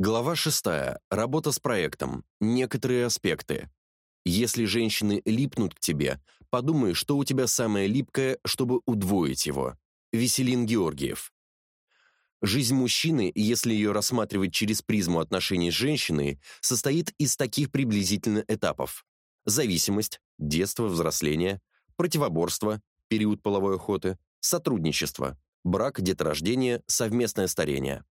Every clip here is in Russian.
Глава 6. Работа с проектом. Некоторые аспекты. Если женщины липнут к тебе, подумай, что у тебя самое липкое, чтобы удвоить его. Веселин Георгиев. Жизнь мужчины, если ее рассматривать через призму отношений с женщиной, состоит из таких приблизительно этапов. Зависимость, детство, взросление, противоборство, период половой охоты, сотрудничество, брак, деторождение, совместное старение.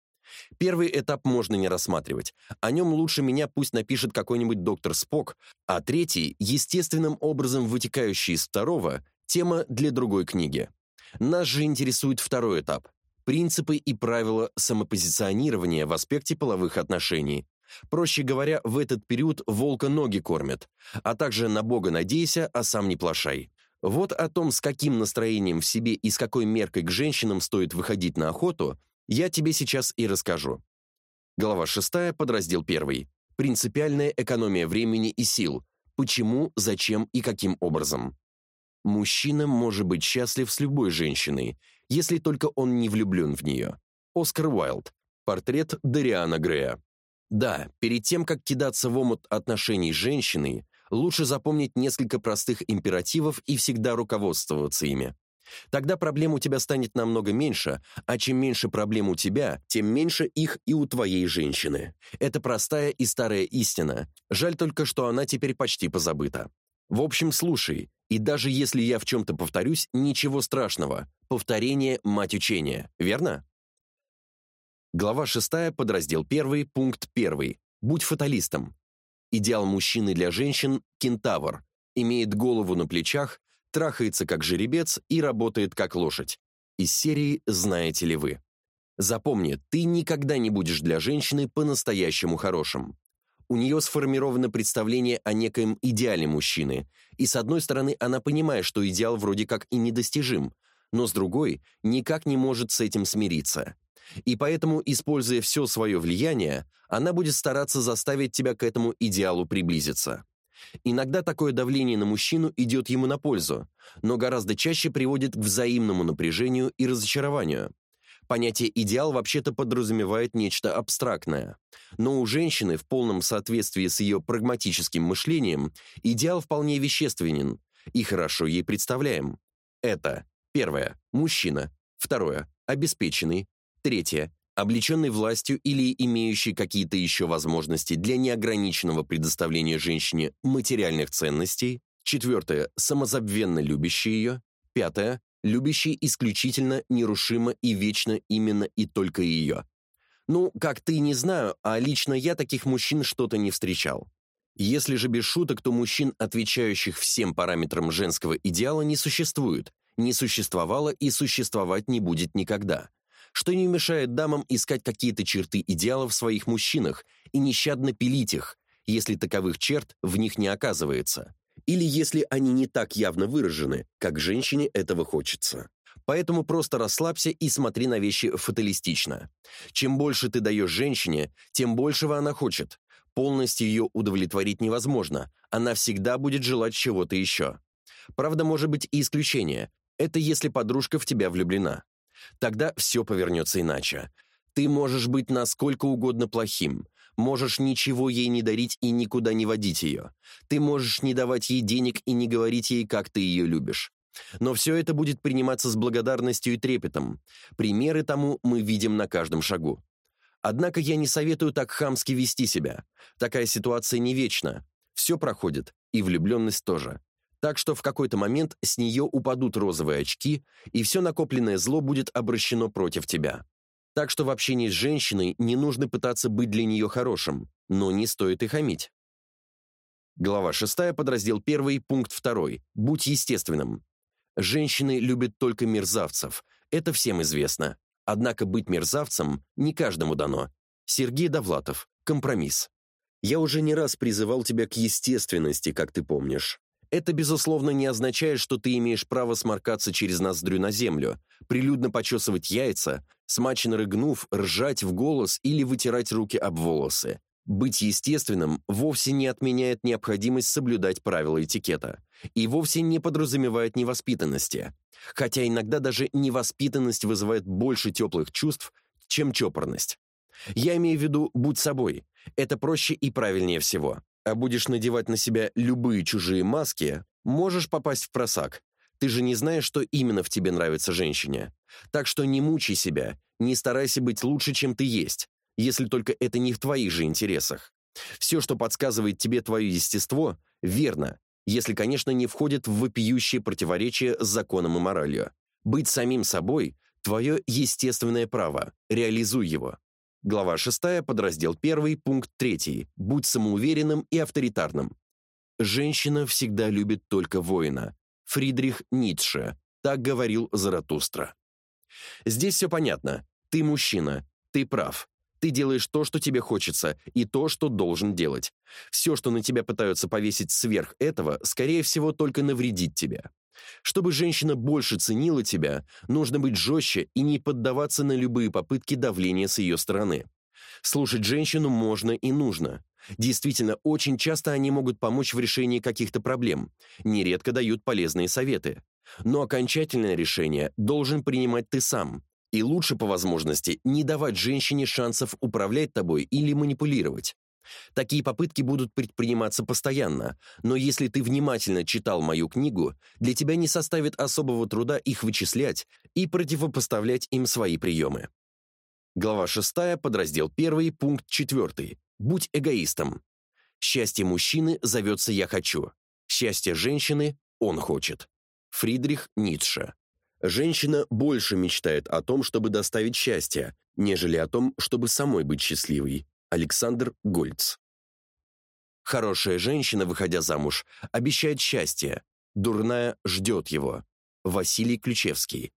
Первый этап можно не рассматривать. О нем лучше меня пусть напишет какой-нибудь доктор Спок, а третий, естественным образом вытекающий из второго, тема для другой книги. Нас же интересует второй этап – принципы и правила самопозиционирования в аспекте половых отношений. Проще говоря, в этот период волка ноги кормят, а также на Бога надейся, а сам не плашай. Вот о том, с каким настроением в себе и с какой меркой к женщинам стоит выходить на охоту – я тебе сейчас и расскажу. Глава 6, подраздел 1. Принципиальная экономия времени и сил. Почему, зачем и каким образом. Мужчина может быть счастлив с любой женщиной, если только он не влюблен в нее. Оскар Уайлд. Портрет Дариана Грея. Да, перед тем, как кидаться в омут отношений с женщиной, лучше запомнить несколько простых императивов и всегда руководствоваться ими. Тогда проблем у тебя станет намного меньше, а чем меньше проблем у тебя, тем меньше их и у твоей женщины. Это простая и старая истина. Жаль только, что она теперь почти позабыта. В общем, слушай, и даже если я в чем-то повторюсь, ничего страшного. Повторение – мать учения, верно? Глава 6, подраздел 1, пункт 1. Будь фаталистом. Идеал мужчины для женщин – кентавр. Имеет голову на плечах, трахается как жеребец и работает как лошадь. Из серии «Знаете ли вы?». Запомни, ты никогда не будешь для женщины по-настоящему хорошим. У нее сформировано представление о некоем идеале мужчины, и с одной стороны она понимает, что идеал вроде как и недостижим, но с другой никак не может с этим смириться. И поэтому, используя все свое влияние, она будет стараться заставить тебя к этому идеалу приблизиться. Иногда такое давление на мужчину идет ему на пользу, но гораздо чаще приводит к взаимному напряжению и разочарованию. Понятие «идеал» вообще-то подразумевает нечто абстрактное. Но у женщины, в полном соответствии с ее прагматическим мышлением, идеал вполне вещественен и хорошо ей представляем. Это первое – мужчина, второе – обеспеченный, третье облеченный властью или имеющий какие-то еще возможности для неограниченного предоставления женщине материальных ценностей, четвертое – самозабвенно любящий ее, пятое – любящий исключительно, нерушимо и вечно именно и только ее. Ну, как ты, не знаю, а лично я таких мужчин что-то не встречал. Если же без шуток, то мужчин, отвечающих всем параметрам женского идеала, не существует, не существовало и существовать не будет никогда что не мешает дамам искать какие-то черты идеала в своих мужчинах и нещадно пилить их, если таковых черт в них не оказывается, или если они не так явно выражены, как женщине этого хочется. Поэтому просто расслабься и смотри на вещи фаталистично. Чем больше ты даешь женщине, тем большего она хочет. Полностью ее удовлетворить невозможно, она всегда будет желать чего-то еще. Правда, может быть и исключение. Это если подружка в тебя влюблена. Тогда все повернется иначе. Ты можешь быть насколько угодно плохим, можешь ничего ей не дарить и никуда не водить ее. Ты можешь не давать ей денег и не говорить ей, как ты ее любишь. Но все это будет приниматься с благодарностью и трепетом. Примеры тому мы видим на каждом шагу. Однако я не советую так хамски вести себя. Такая ситуация не вечна. Все проходит, и влюбленность тоже. Так что в какой-то момент с нее упадут розовые очки, и все накопленное зло будет обращено против тебя. Так что в общении с женщиной не нужно пытаться быть для нее хорошим, но не стоит и хамить. Глава 6, подраздел 1, пункт 2. Будь естественным. Женщины любят только мерзавцев, это всем известно. Однако быть мерзавцем не каждому дано. Сергей Довлатов. Компромисс. Я уже не раз призывал тебя к естественности, как ты помнишь. Это, безусловно, не означает, что ты имеешь право сморкаться через ноздрю на землю, прилюдно почесывать яйца, смачно рыгнув, ржать в голос или вытирать руки об волосы. Быть естественным вовсе не отменяет необходимость соблюдать правила этикета и вовсе не подразумевает невоспитанности, хотя иногда даже невоспитанность вызывает больше теплых чувств, чем чопорность. Я имею в виду «будь собой». Это проще и правильнее всего. А будешь надевать на себя любые чужие маски, можешь попасть в просак. Ты же не знаешь, что именно в тебе нравится женщине. Так что не мучай себя, не старайся быть лучше, чем ты есть, если только это не в твоих же интересах. Все, что подсказывает тебе твое естество, верно, если, конечно, не входит в вопиющее противоречие с законом и моралью. Быть самим собой – твое естественное право, реализуй его. Глава 6, подраздел 1, пункт 3. Будь самоуверенным и авторитарным. Женщина всегда любит только воина. Фридрих Ницше. Так говорил Заратустра. Здесь все понятно. Ты мужчина. Ты прав. Ты делаешь то, что тебе хочется, и то, что должен делать. Все, что на тебя пытаются повесить сверх этого, скорее всего, только навредит тебе. Чтобы женщина больше ценила тебя, нужно быть жестче и не поддаваться на любые попытки давления с ее стороны. Слушать женщину можно и нужно. Действительно, очень часто они могут помочь в решении каких-то проблем, нередко дают полезные советы. Но окончательное решение должен принимать ты сам. И лучше по возможности не давать женщине шансов управлять тобой или манипулировать. Такие попытки будут предприниматься постоянно, но если ты внимательно читал мою книгу, для тебя не составит особого труда их вычислять и противопоставлять им свои приемы. Глава 6, подраздел 1, пункт 4. Будь эгоистом. Счастье мужчины зовется «я хочу». Счастье женщины «он хочет». Фридрих Ницше. Женщина больше мечтает о том, чтобы доставить счастье, нежели о том, чтобы самой быть счастливой. Александр Гольц. Хорошая женщина, выходя замуж, обещает счастье, дурная ждет его. Василий Ключевский.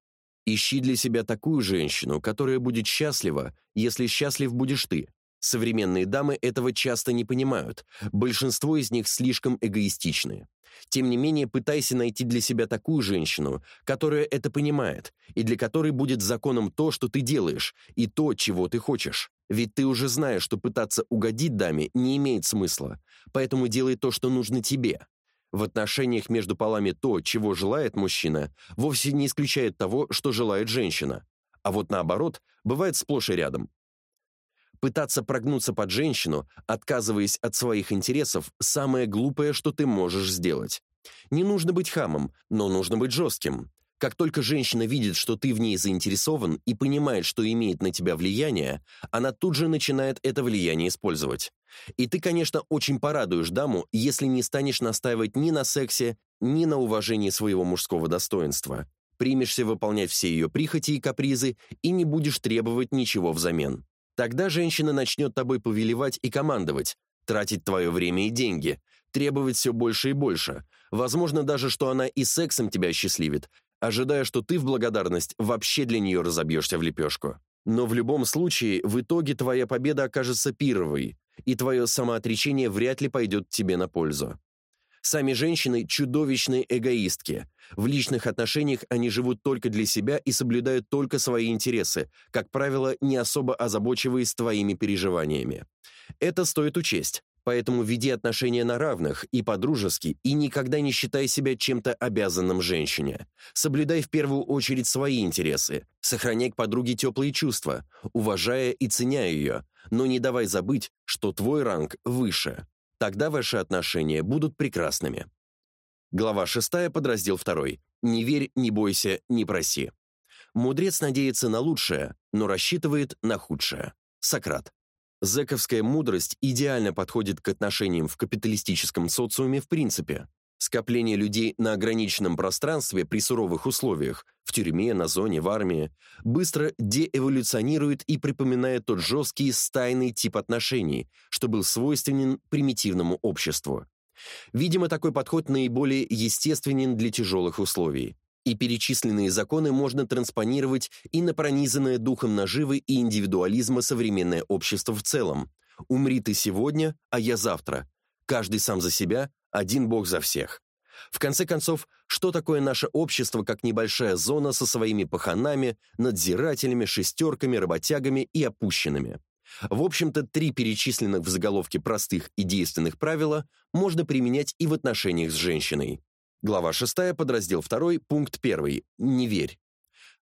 Ищи для себя такую женщину, которая будет счастлива, если счастлив будешь ты. Современные дамы этого часто не понимают, большинство из них слишком эгоистичны. Тем не менее, пытайся найти для себя такую женщину, которая это понимает, и для которой будет законом то, что ты делаешь, и то, чего ты хочешь. Ведь ты уже знаешь, что пытаться угодить даме не имеет смысла, поэтому делай то, что нужно тебе. В отношениях между полами то, чего желает мужчина, вовсе не исключает того, что желает женщина. А вот наоборот, бывает сплошь и рядом. Пытаться прогнуться под женщину, отказываясь от своих интересов, самое глупое, что ты можешь сделать. Не нужно быть хамом, но нужно быть жестким. Как только женщина видит, что ты в ней заинтересован и понимает, что имеет на тебя влияние, она тут же начинает это влияние использовать. И ты, конечно, очень порадуешь даму, если не станешь настаивать ни на сексе, ни на уважении своего мужского достоинства. Примешься выполнять все ее прихоти и капризы и не будешь требовать ничего взамен. Тогда женщина начнет тобой повелевать и командовать, тратить твое время и деньги, требовать все больше и больше. Возможно даже, что она и сексом тебя счастливит, ожидая, что ты в благодарность вообще для нее разобьешься в лепешку. Но в любом случае, в итоге твоя победа окажется пировой, и твое самоотречение вряд ли пойдет тебе на пользу. Сами женщины – чудовищные эгоистки. В личных отношениях они живут только для себя и соблюдают только свои интересы, как правило, не особо озабочиваясь твоими переживаниями. Это стоит учесть. Поэтому веди отношения на равных и по-дружески, и никогда не считай себя чем-то обязанным женщине. Соблюдай в первую очередь свои интересы, сохраняй к подруге теплые чувства, уважая и ценя ее, но не давай забыть, что твой ранг выше. Тогда ваши отношения будут прекрасными. Глава 6, подраздел 2. «Не верь, не бойся, не проси». Мудрец надеется на лучшее, но рассчитывает на худшее. Сократ. Зэковская мудрость идеально подходит к отношениям в капиталистическом социуме в принципе. Скопление людей на ограниченном пространстве при суровых условиях, в тюрьме, на зоне, в армии, быстро деэволюционирует и припоминает тот жесткий стайный тип отношений, что был свойственен примитивному обществу. Видимо, такой подход наиболее естественен для тяжелых условий и перечисленные законы можно транспонировать и на пронизанное духом наживы и индивидуализма современное общество в целом. «Умри ты сегодня, а я завтра. Каждый сам за себя, один Бог за всех». В конце концов, что такое наше общество, как небольшая зона со своими паханами, надзирателями, шестерками, работягами и опущенными? В общем-то, три перечисленных в заголовке простых и действенных правила можно применять и в отношениях с женщиной. Глава 6, подраздел 2, пункт 1. Не верь.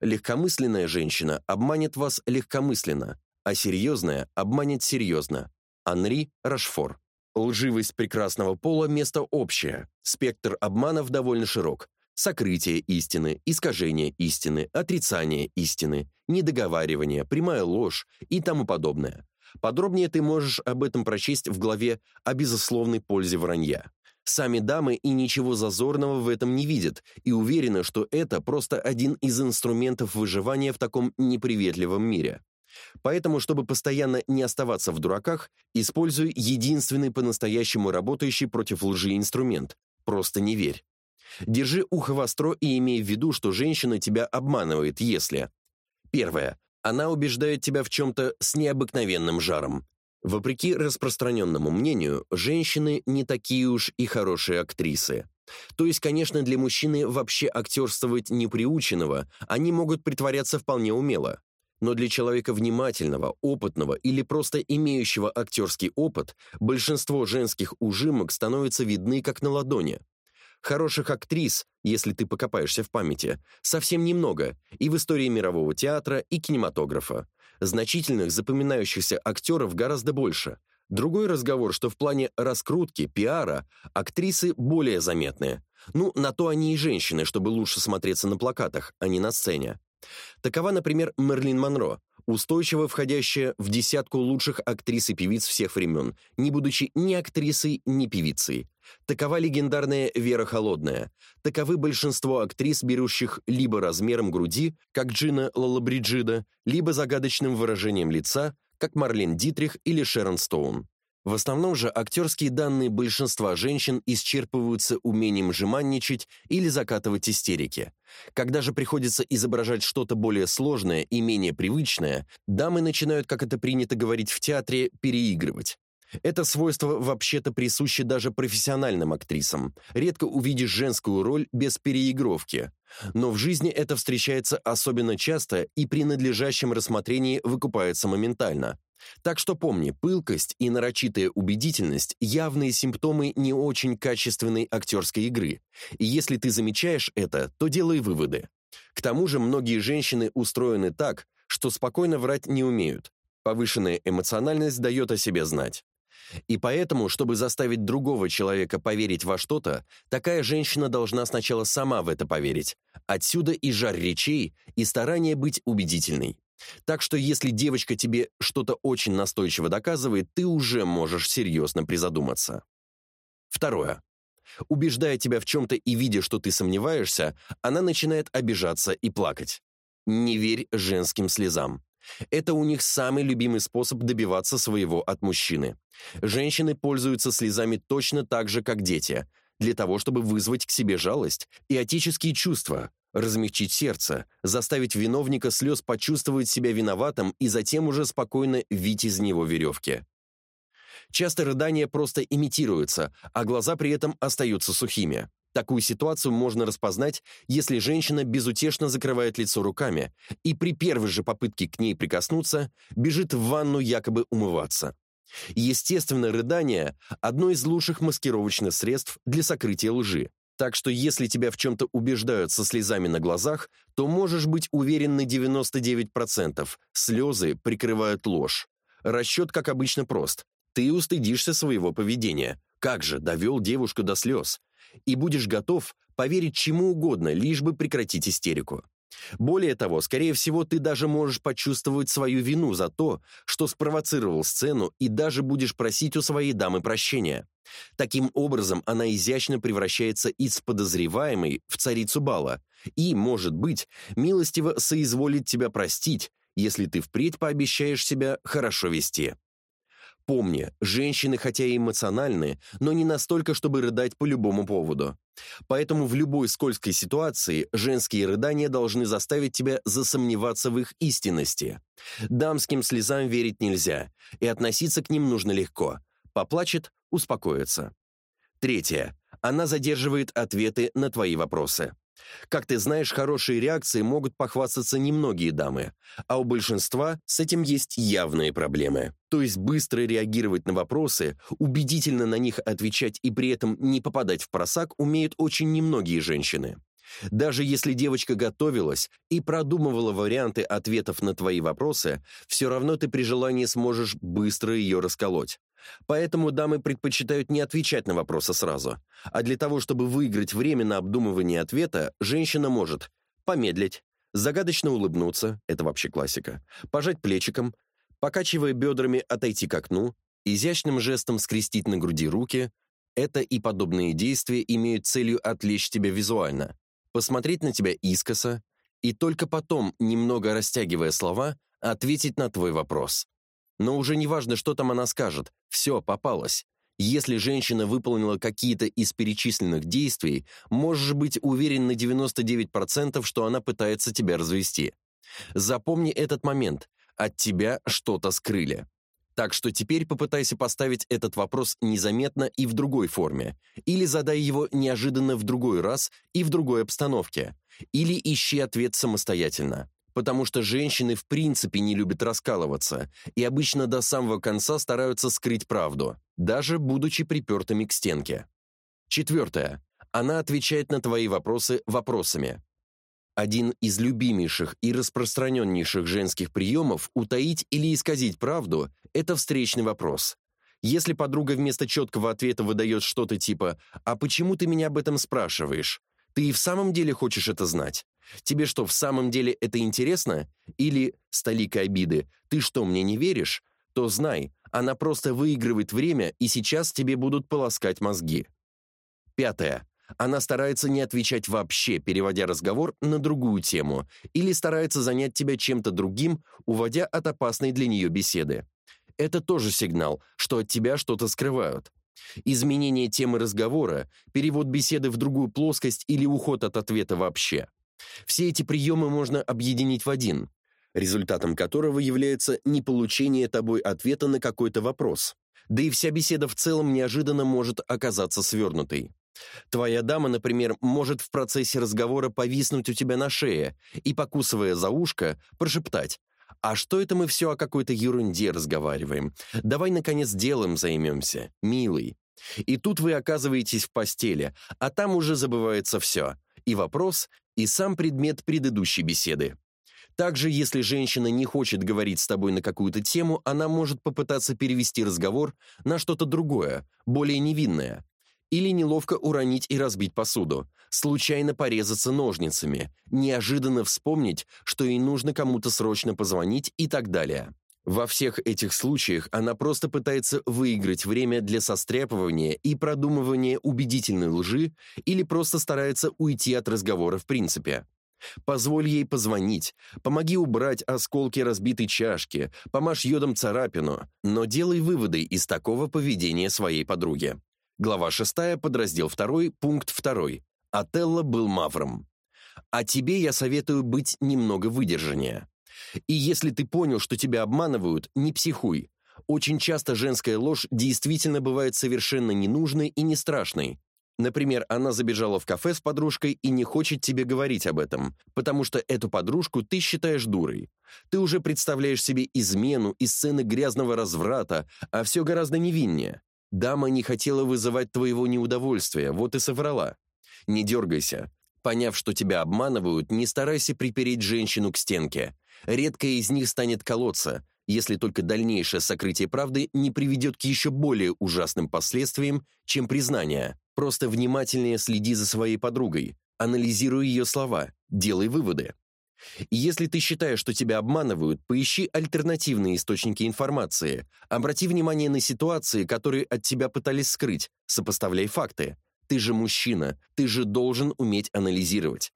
Легкомысленная женщина обманет вас легкомысленно, а серьезное обманет серьезно. Анри Рашфор. Лживость прекрасного пола – место общее. Спектр обманов довольно широк. Сокрытие истины, искажение истины, отрицание истины, недоговаривание, прямая ложь и тому подобное. Подробнее ты можешь об этом прочесть в главе о безусловной пользе вранья. Сами дамы и ничего зазорного в этом не видят и уверены, что это просто один из инструментов выживания в таком неприветливом мире. Поэтому, чтобы постоянно не оставаться в дураках, используй единственный по-настоящему работающий против лжи инструмент – просто не верь. Держи ухо востро и имей в виду, что женщина тебя обманывает, если... Первое. Она убеждает тебя в чем-то с необыкновенным жаром. Вопреки распространенному мнению, женщины не такие уж и хорошие актрисы. То есть, конечно, для мужчины вообще актерствовать неприученного, они могут притворяться вполне умело. Но для человека внимательного, опытного или просто имеющего актерский опыт, большинство женских ужимок становятся видны как на ладони. Хороших актрис, если ты покопаешься в памяти, совсем немного и в истории мирового театра и кинематографа. Значительных запоминающихся актеров гораздо больше. Другой разговор, что в плане раскрутки, пиара, актрисы более заметные. Ну, на то они и женщины, чтобы лучше смотреться на плакатах, а не на сцене. Такова, например, Мерлин Монро, устойчиво входящая в десятку лучших актрис и певиц всех времен, не будучи ни актрисой, ни певицей. Такова легендарная Вера Холодная. Таковы большинство актрис, берущих либо размером груди, как Джина Лалабриджида, либо загадочным выражением лица, как Марлен Дитрих или Шерон Стоун. В основном же актерские данные большинства женщин исчерпываются умением жеманничать или закатывать истерики. Когда же приходится изображать что-то более сложное и менее привычное, дамы начинают, как это принято говорить в театре, переигрывать. Это свойство вообще-то присуще даже профессиональным актрисам. Редко увидишь женскую роль без переигровки. Но в жизни это встречается особенно часто и при надлежащем рассмотрении выкупается моментально. Так что помни, пылкость и нарочитая убедительность – явные симптомы не очень качественной актерской игры. И если ты замечаешь это, то делай выводы. К тому же многие женщины устроены так, что спокойно врать не умеют. Повышенная эмоциональность дает о себе знать. И поэтому, чтобы заставить другого человека поверить во что-то, такая женщина должна сначала сама в это поверить. Отсюда и жар речей, и старание быть убедительной. Так что если девочка тебе что-то очень настойчиво доказывает, ты уже можешь серьезно призадуматься. Второе. Убеждая тебя в чем-то и видя, что ты сомневаешься, она начинает обижаться и плакать. Не верь женским слезам. Это у них самый любимый способ добиваться своего от мужчины. Женщины пользуются слезами точно так же, как дети, для того, чтобы вызвать к себе жалость и отеческие чувства, размягчить сердце, заставить виновника слез почувствовать себя виноватым и затем уже спокойно вить из него веревки. Часто рыдания просто имитируются, а глаза при этом остаются сухими. Такую ситуацию можно распознать, если женщина безутешно закрывает лицо руками и при первой же попытке к ней прикоснуться бежит в ванну якобы умываться. Естественно, рыдание – одно из лучших маскировочных средств для сокрытия лжи. Так что если тебя в чем-то убеждают со слезами на глазах, то можешь быть уверен на 99%. Слезы прикрывают ложь. Расчет, как обычно, прост. Ты устыдишься своего поведения. Как же, довел девушку до слез. И будешь готов поверить чему угодно, лишь бы прекратить истерику. Более того, скорее всего, ты даже можешь почувствовать свою вину за то, что спровоцировал сцену и даже будешь просить у своей дамы прощения. Таким образом, она изящно превращается из подозреваемой в царицу бала и, может быть, милостиво соизволит тебя простить, если ты впредь пообещаешь себя хорошо вести. Помни, женщины хотя и эмоциональны, но не настолько, чтобы рыдать по любому поводу. Поэтому в любой скользкой ситуации женские рыдания должны заставить тебя засомневаться в их истинности. Дамским слезам верить нельзя, и относиться к ним нужно легко. Поплачет – успокоится. Третье. Она задерживает ответы на твои вопросы. Как ты знаешь, хорошие реакции могут похвастаться немногие дамы, а у большинства с этим есть явные проблемы. То есть быстро реагировать на вопросы, убедительно на них отвечать и при этом не попадать в просак умеют очень немногие женщины. Даже если девочка готовилась и продумывала варианты ответов на твои вопросы, все равно ты при желании сможешь быстро ее расколоть. Поэтому дамы предпочитают не отвечать на вопросы сразу. А для того, чтобы выиграть время на обдумывание ответа, женщина может помедлить, загадочно улыбнуться, это вообще классика, пожать плечиком, покачивая бедрами отойти к окну, изящным жестом скрестить на груди руки. Это и подобные действия имеют целью отвлечь тебя визуально, посмотреть на тебя искоса и только потом, немного растягивая слова, ответить на твой вопрос. Но уже не важно, что там она скажет, все, попалось. Если женщина выполнила какие-то из перечисленных действий, можешь быть уверен на 99%, что она пытается тебя развести. Запомни этот момент. От тебя что-то скрыли. Так что теперь попытайся поставить этот вопрос незаметно и в другой форме, или задай его неожиданно в другой раз и в другой обстановке, или ищи ответ самостоятельно. Потому что женщины в принципе не любят раскалываться и обычно до самого конца стараются скрыть правду, даже будучи припертыми к стенке. Четвертое. Она отвечает на твои вопросы вопросами. Один из любимейших и распространеннейших женских приемов утаить или исказить правду – это встречный вопрос. Если подруга вместо четкого ответа выдает что-то типа «А почему ты меня об этом спрашиваешь?» Ты и в самом деле хочешь это знать? Тебе что, в самом деле это интересно? Или, с толикой обиды, ты что, мне не веришь? То знай, она просто выигрывает время, и сейчас тебе будут полоскать мозги. Пятое. Она старается не отвечать вообще, переводя разговор на другую тему, или старается занять тебя чем-то другим, уводя от опасной для нее беседы. Это тоже сигнал, что от тебя что-то скрывают. Изменение темы разговора, перевод беседы в другую плоскость или уход от ответа вообще. Все эти приемы можно объединить в один, результатом которого является не получение тобой ответа на какой-то вопрос. Да и вся беседа в целом неожиданно может оказаться свернутой. Твоя дама, например, может в процессе разговора повиснуть у тебя на шее и, покусывая за ушко, прошептать «А что это мы все о какой-то ерунде разговариваем? Давай, наконец, делом займемся, милый». И тут вы оказываетесь в постели, а там уже забывается все. И вопрос, и сам предмет предыдущей беседы. Также, если женщина не хочет говорить с тобой на какую-то тему, она может попытаться перевести разговор на что-то другое, более невинное или неловко уронить и разбить посуду, случайно порезаться ножницами, неожиданно вспомнить, что ей нужно кому-то срочно позвонить и так далее. Во всех этих случаях она просто пытается выиграть время для состряпывания и продумывания убедительной лжи или просто старается уйти от разговора в принципе. Позволь ей позвонить, помоги убрать осколки разбитой чашки, помажь йодом царапину, но делай выводы из такого поведения своей подруги. Глава 6, подраздел 2, пункт 2. Отелло был мавром. А тебе я советую быть немного выдержаннее. И если ты понял, что тебя обманывают, не психуй. Очень часто женская ложь действительно бывает совершенно ненужной и не страшной. Например, она забежала в кафе с подружкой и не хочет тебе говорить об этом, потому что эту подружку ты считаешь дурой. Ты уже представляешь себе измену и сцены грязного разврата, а все гораздо невиннее. Дама не хотела вызывать твоего неудовольствия, вот и соврала. Не дергайся. Поняв, что тебя обманывают, не старайся припереть женщину к стенке. Редкая из них станет колоться, если только дальнейшее сокрытие правды не приведет к еще более ужасным последствиям, чем признание. Просто внимательнее следи за своей подругой, анализируй ее слова, делай выводы. Если ты считаешь, что тебя обманывают, поищи альтернативные источники информации. Обрати внимание на ситуации, которые от тебя пытались скрыть, сопоставляй факты. Ты же мужчина, ты же должен уметь анализировать.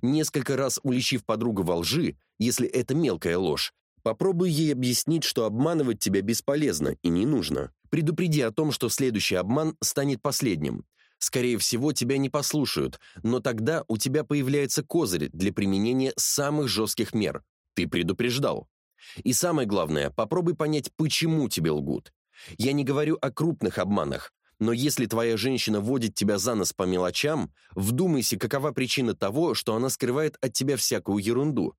Несколько раз уличив подругу во лжи, если это мелкая ложь, попробуй ей объяснить, что обманывать тебя бесполезно и не нужно. Предупреди о том, что следующий обман станет последним. Скорее всего, тебя не послушают, но тогда у тебя появляется козырь для применения самых жестких мер. Ты предупреждал. И самое главное, попробуй понять, почему тебе лгут. Я не говорю о крупных обманах, но если твоя женщина водит тебя за нос по мелочам, вдумайся, какова причина того, что она скрывает от тебя всякую ерунду.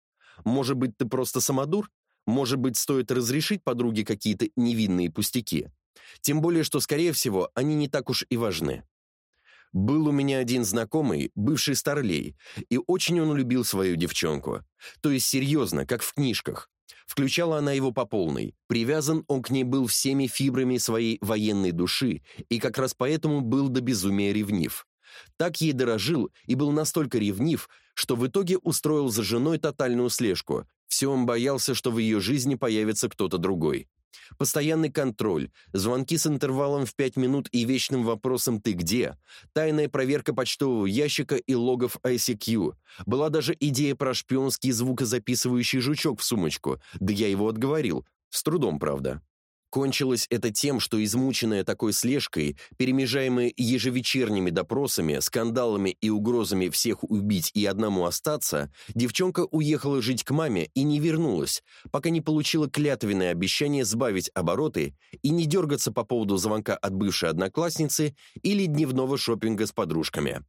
Может быть, ты просто самодур? Может быть, стоит разрешить подруге какие-то невинные пустяки? Тем более, что, скорее всего, они не так уж и важны. Был у меня один знакомый, бывший старлей, и очень он любил свою девчонку. То есть серьезно, как в книжках. Включала она его по полной. Привязан он к ней был всеми фибрами своей военной души, и как раз поэтому был до безумия ревнив. Так ей дорожил и был настолько ревнив, что в итоге устроил за женой тотальную слежку. Все он боялся, что в ее жизни появится кто-то другой. Постоянный контроль, звонки с интервалом в 5 минут и вечным вопросом «ты где?», тайная проверка почтового ящика и логов ICQ. Была даже идея про шпионский звукозаписывающий жучок в сумочку, да я его отговорил. С трудом, правда. Кончилось это тем, что измученная такой слежкой, перемежаемая ежевечерними допросами, скандалами и угрозами всех убить и одному остаться, девчонка уехала жить к маме и не вернулась, пока не получила клятвенное обещание сбавить обороты и не дергаться по поводу звонка от бывшей одноклассницы или дневного шопинга с подружками.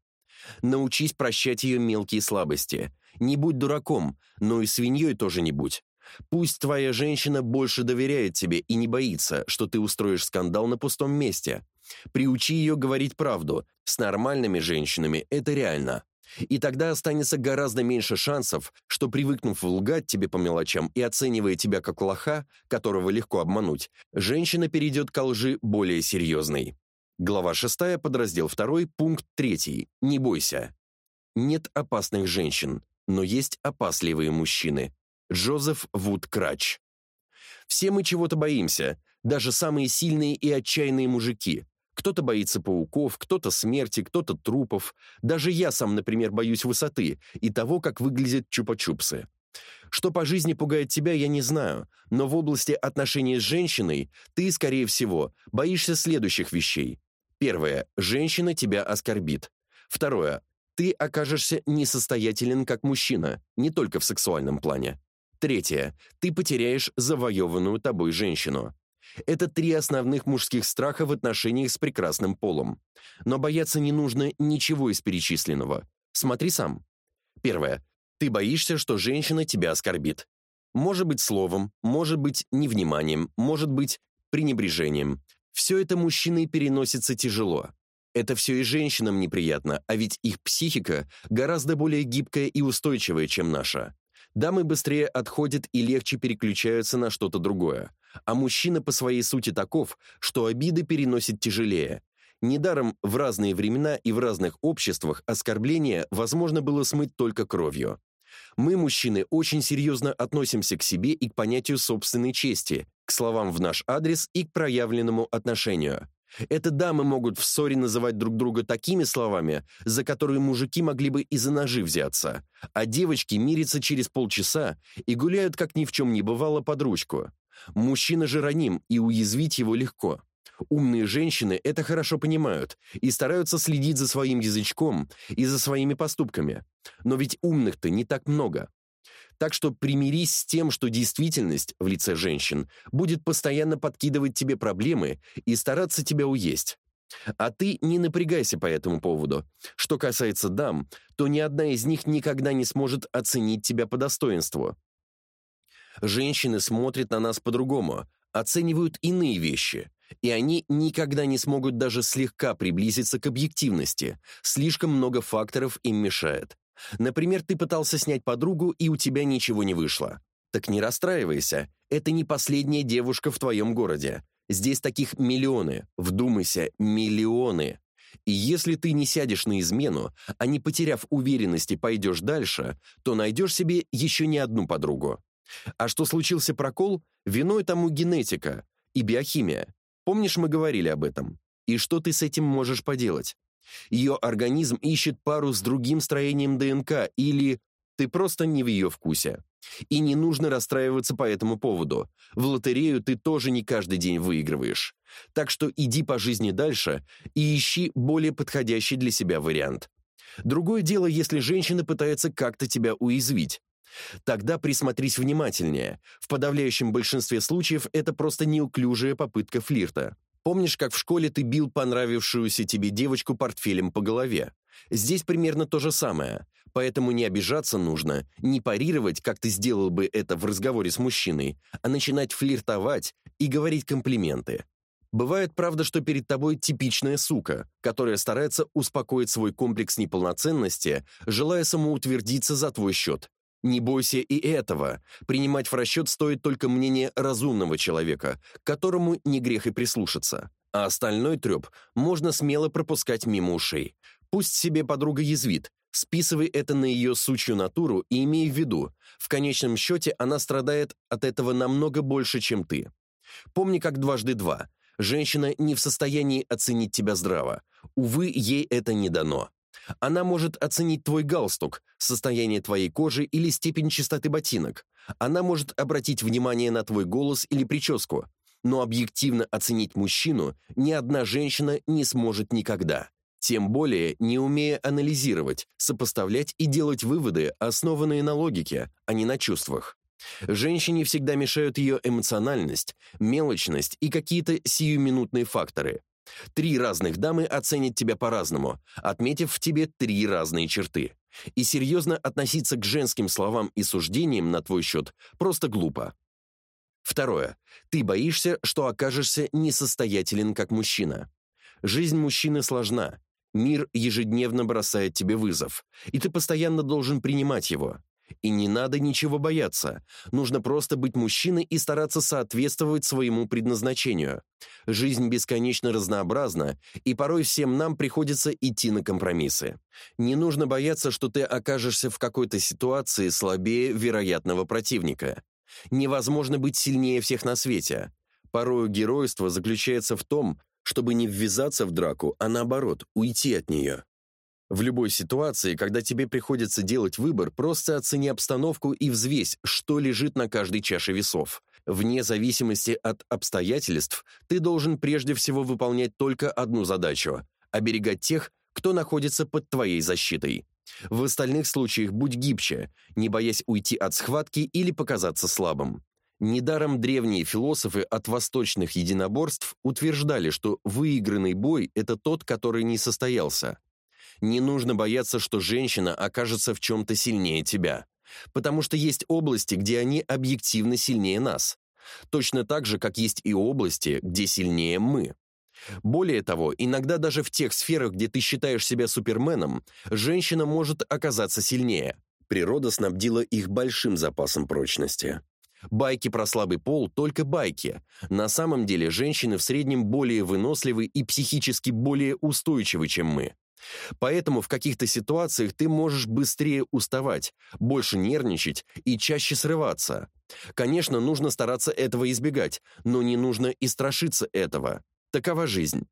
Научись прощать ее мелкие слабости. Не будь дураком, но и свиньей тоже не будь. Пусть твоя женщина больше доверяет тебе и не боится, что ты устроишь скандал на пустом месте. Приучи ее говорить правду. С нормальными женщинами это реально. И тогда останется гораздо меньше шансов, что, привыкнув лгать тебе по мелочам и оценивая тебя как лоха, которого легко обмануть, женщина перейдет к лжи более серьезной. Глава 6, подраздел 2, пункт 3. Не бойся. Нет опасных женщин, но есть опасливые мужчины. Джозеф Вуд Крач. Все мы чего-то боимся, даже самые сильные и отчаянные мужики. Кто-то боится пауков, кто-то смерти, кто-то трупов. Даже я сам, например, боюсь высоты и того, как выглядят чупа-чупсы. Что по жизни пугает тебя, я не знаю, но в области отношений с женщиной ты, скорее всего, боишься следующих вещей. Первое. Женщина тебя оскорбит. Второе. Ты окажешься несостоятелен как мужчина, не только в сексуальном плане. Третье. Ты потеряешь завоеванную тобой женщину. Это три основных мужских страха в отношениях с прекрасным полом. Но бояться не нужно ничего из перечисленного. Смотри сам. Первое. Ты боишься, что женщина тебя оскорбит. Может быть словом, может быть невниманием, может быть пренебрежением. Все это мужчины переносится тяжело. Это все и женщинам неприятно, а ведь их психика гораздо более гибкая и устойчивая, чем наша. Дамы быстрее отходят и легче переключаются на что-то другое. А мужчина по своей сути таков, что обиды переносит тяжелее. Недаром в разные времена и в разных обществах оскорбление возможно было смыть только кровью. Мы, мужчины, очень серьезно относимся к себе и к понятию собственной чести, к словам в наш адрес и к проявленному отношению. Это дамы могут в ссоре называть друг друга такими словами, за которые мужики могли бы и за ножи взяться, а девочки мирятся через полчаса и гуляют, как ни в чем не бывало, под ручку. Мужчина же раним, и уязвить его легко. Умные женщины это хорошо понимают и стараются следить за своим язычком и за своими поступками. Но ведь умных-то не так много. Так что примирись с тем, что действительность в лице женщин будет постоянно подкидывать тебе проблемы и стараться тебя уесть. А ты не напрягайся по этому поводу. Что касается дам, то ни одна из них никогда не сможет оценить тебя по достоинству. Женщины смотрят на нас по-другому, оценивают иные вещи, и они никогда не смогут даже слегка приблизиться к объективности. Слишком много факторов им мешает. Например, ты пытался снять подругу, и у тебя ничего не вышло. Так не расстраивайся, это не последняя девушка в твоем городе. Здесь таких миллионы, вдумайся, миллионы. И если ты не сядешь на измену, а не потеряв уверенности пойдешь дальше, то найдешь себе еще не одну подругу. А что случился прокол, виной тому генетика и биохимия. Помнишь, мы говорили об этом? И что ты с этим можешь поделать? Ее организм ищет пару с другим строением ДНК или ты просто не в ее вкусе. И не нужно расстраиваться по этому поводу. В лотерею ты тоже не каждый день выигрываешь. Так что иди по жизни дальше и ищи более подходящий для себя вариант. Другое дело, если женщина пытается как-то тебя уязвить. Тогда присмотрись внимательнее. В подавляющем большинстве случаев это просто неуклюжая попытка флирта. Помнишь, как в школе ты бил понравившуюся тебе девочку портфелем по голове? Здесь примерно то же самое. Поэтому не обижаться нужно, не парировать, как ты сделал бы это в разговоре с мужчиной, а начинать флиртовать и говорить комплименты. Бывает, правда, что перед тобой типичная сука, которая старается успокоить свой комплекс неполноценности, желая самоутвердиться за твой счет. Не бойся и этого. Принимать в расчет стоит только мнение разумного человека, к которому не грех и прислушаться. А остальной треп можно смело пропускать мимо ушей. Пусть себе подруга язвит, списывай это на ее сучью натуру и имей в виду, в конечном счете она страдает от этого намного больше, чем ты. Помни как дважды два. Женщина не в состоянии оценить тебя здраво. Увы, ей это не дано. Она может оценить твой галстук, состояние твоей кожи или степень чистоты ботинок. Она может обратить внимание на твой голос или прическу. Но объективно оценить мужчину ни одна женщина не сможет никогда. Тем более, не умея анализировать, сопоставлять и делать выводы, основанные на логике, а не на чувствах. Женщине всегда мешают ее эмоциональность, мелочность и какие-то сиюминутные факторы. Три разных дамы оценят тебя по-разному, отметив в тебе три разные черты. И серьезно относиться к женским словам и суждениям на твой счет просто глупо. Второе. Ты боишься, что окажешься несостоятелен как мужчина. Жизнь мужчины сложна. Мир ежедневно бросает тебе вызов, и ты постоянно должен принимать его. И не надо ничего бояться. Нужно просто быть мужчиной и стараться соответствовать своему предназначению. Жизнь бесконечно разнообразна, и порой всем нам приходится идти на компромиссы. Не нужно бояться, что ты окажешься в какой-то ситуации слабее вероятного противника. Невозможно быть сильнее всех на свете. Порою геройство заключается в том, чтобы не ввязаться в драку, а наоборот, уйти от нее. В любой ситуации, когда тебе приходится делать выбор, просто оцени обстановку и взвесь, что лежит на каждой чаше весов. Вне зависимости от обстоятельств, ты должен прежде всего выполнять только одну задачу – оберегать тех, кто находится под твоей защитой. В остальных случаях будь гибче, не боясь уйти от схватки или показаться слабым. Недаром древние философы от восточных единоборств утверждали, что выигранный бой – это тот, который не состоялся. Не нужно бояться, что женщина окажется в чем-то сильнее тебя, потому что есть области, где они объективно сильнее нас. Точно так же, как есть и области, где сильнее мы. Более того, иногда даже в тех сферах, где ты считаешь себя суперменом, женщина может оказаться сильнее. Природа снабдила их большим запасом прочности. Байки про слабый пол – только байки. На самом деле женщины в среднем более выносливы и психически более устойчивы, чем мы. Поэтому в каких-то ситуациях ты можешь быстрее уставать, больше нервничать и чаще срываться. Конечно, нужно стараться этого избегать, но не нужно и страшиться этого. Такова жизнь.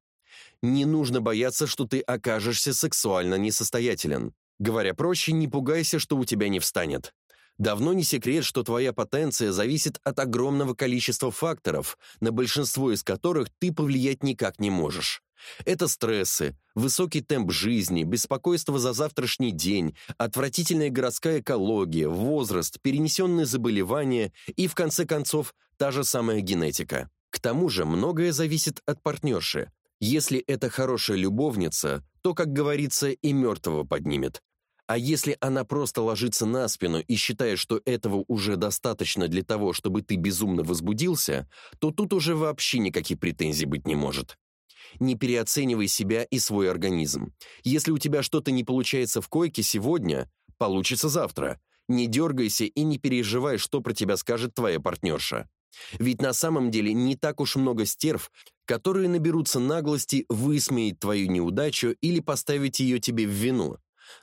Не нужно бояться, что ты окажешься сексуально несостоятелен. Говоря проще, не пугайся, что у тебя не встанет. Давно не секрет, что твоя потенция зависит от огромного количества факторов, на большинство из которых ты повлиять никак не можешь. Это стрессы, высокий темп жизни, беспокойство за завтрашний день, отвратительная городская экология, возраст, перенесенные заболевания и, в конце концов, та же самая генетика. К тому же многое зависит от партнерши. Если это хорошая любовница, то, как говорится, и мертвого поднимет. А если она просто ложится на спину и считает, что этого уже достаточно для того, чтобы ты безумно возбудился, то тут уже вообще никаких претензий быть не может. Не переоценивай себя и свой организм. Если у тебя что-то не получается в койке сегодня, получится завтра. Не дергайся и не переживай, что про тебя скажет твоя партнерша. Ведь на самом деле не так уж много стерв, которые наберутся наглости высмеять твою неудачу или поставить ее тебе в вину.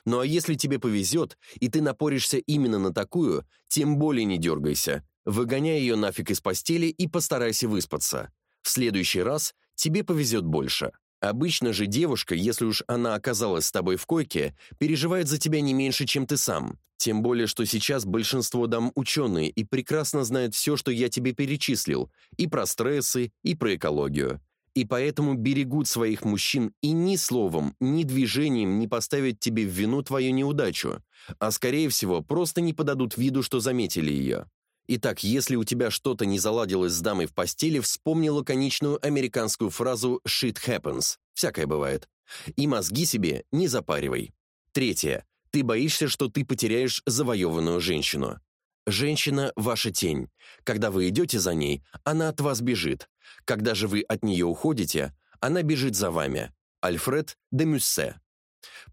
Ну а если тебе повезет, и ты напоришься именно на такую, тем более не дергайся. Выгоняй ее нафиг из постели и постарайся выспаться. В следующий раз тебе повезет больше. Обычно же девушка, если уж она оказалась с тобой в койке, переживает за тебя не меньше, чем ты сам. Тем более, что сейчас большинство дам ученые и прекрасно знают все, что я тебе перечислил, и про стрессы, и про экологию. И поэтому берегут своих мужчин и ни словом, ни движением не поставят тебе в вину твою неудачу, а скорее всего просто не подадут виду, что заметили ее. Итак, если у тебя что-то не заладилось с дамой в постели, вспомни лаконичную американскую фразу «shit happens» – всякое бывает. И мозги себе не запаривай. Третье. Ты боишься, что ты потеряешь завоеванную женщину. Женщина – ваша тень. Когда вы идете за ней, она от вас бежит. Когда же вы от нее уходите, она бежит за вами. Альфред де Мюссе.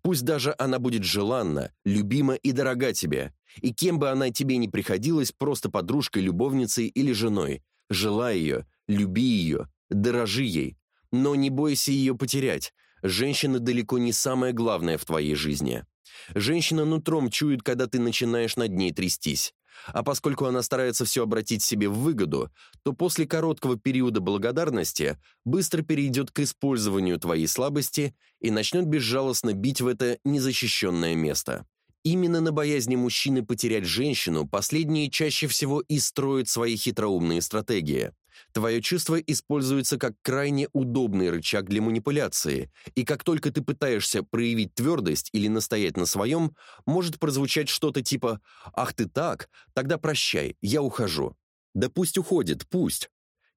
Пусть даже она будет желанна, любима и дорога тебе, и кем бы она тебе ни приходилась, просто подружкой, любовницей или женой, желай ее, люби ее, дорожи ей, но не бойся ее потерять. Женщина далеко не самое главное в твоей жизни. Женщина нутром чует, когда ты начинаешь над ней трястись. А поскольку она старается все обратить себе в выгоду, то после короткого периода благодарности быстро перейдет к использованию твоей слабости и начнет безжалостно бить в это незащищенное место. Именно на боязни мужчины потерять женщину последние чаще всего и строят свои хитроумные стратегии. Твое чувство используется как крайне удобный рычаг для манипуляции, и как только ты пытаешься проявить твердость или настоять на своем, может прозвучать что-то типа «Ах ты так? Тогда прощай, я ухожу». Да пусть уходит, пусть.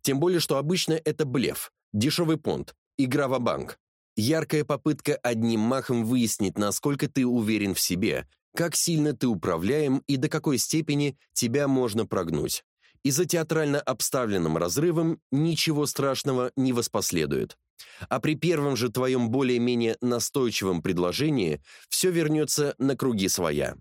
Тем более, что обычно это блеф, дешевый понт, игра в банк Яркая попытка одним махом выяснить, насколько ты уверен в себе, как сильно ты управляем и до какой степени тебя можно прогнуть и за театрально обставленным разрывом ничего страшного не воспоследует. А при первом же твоем более-менее настойчивом предложении все вернется на круги своя.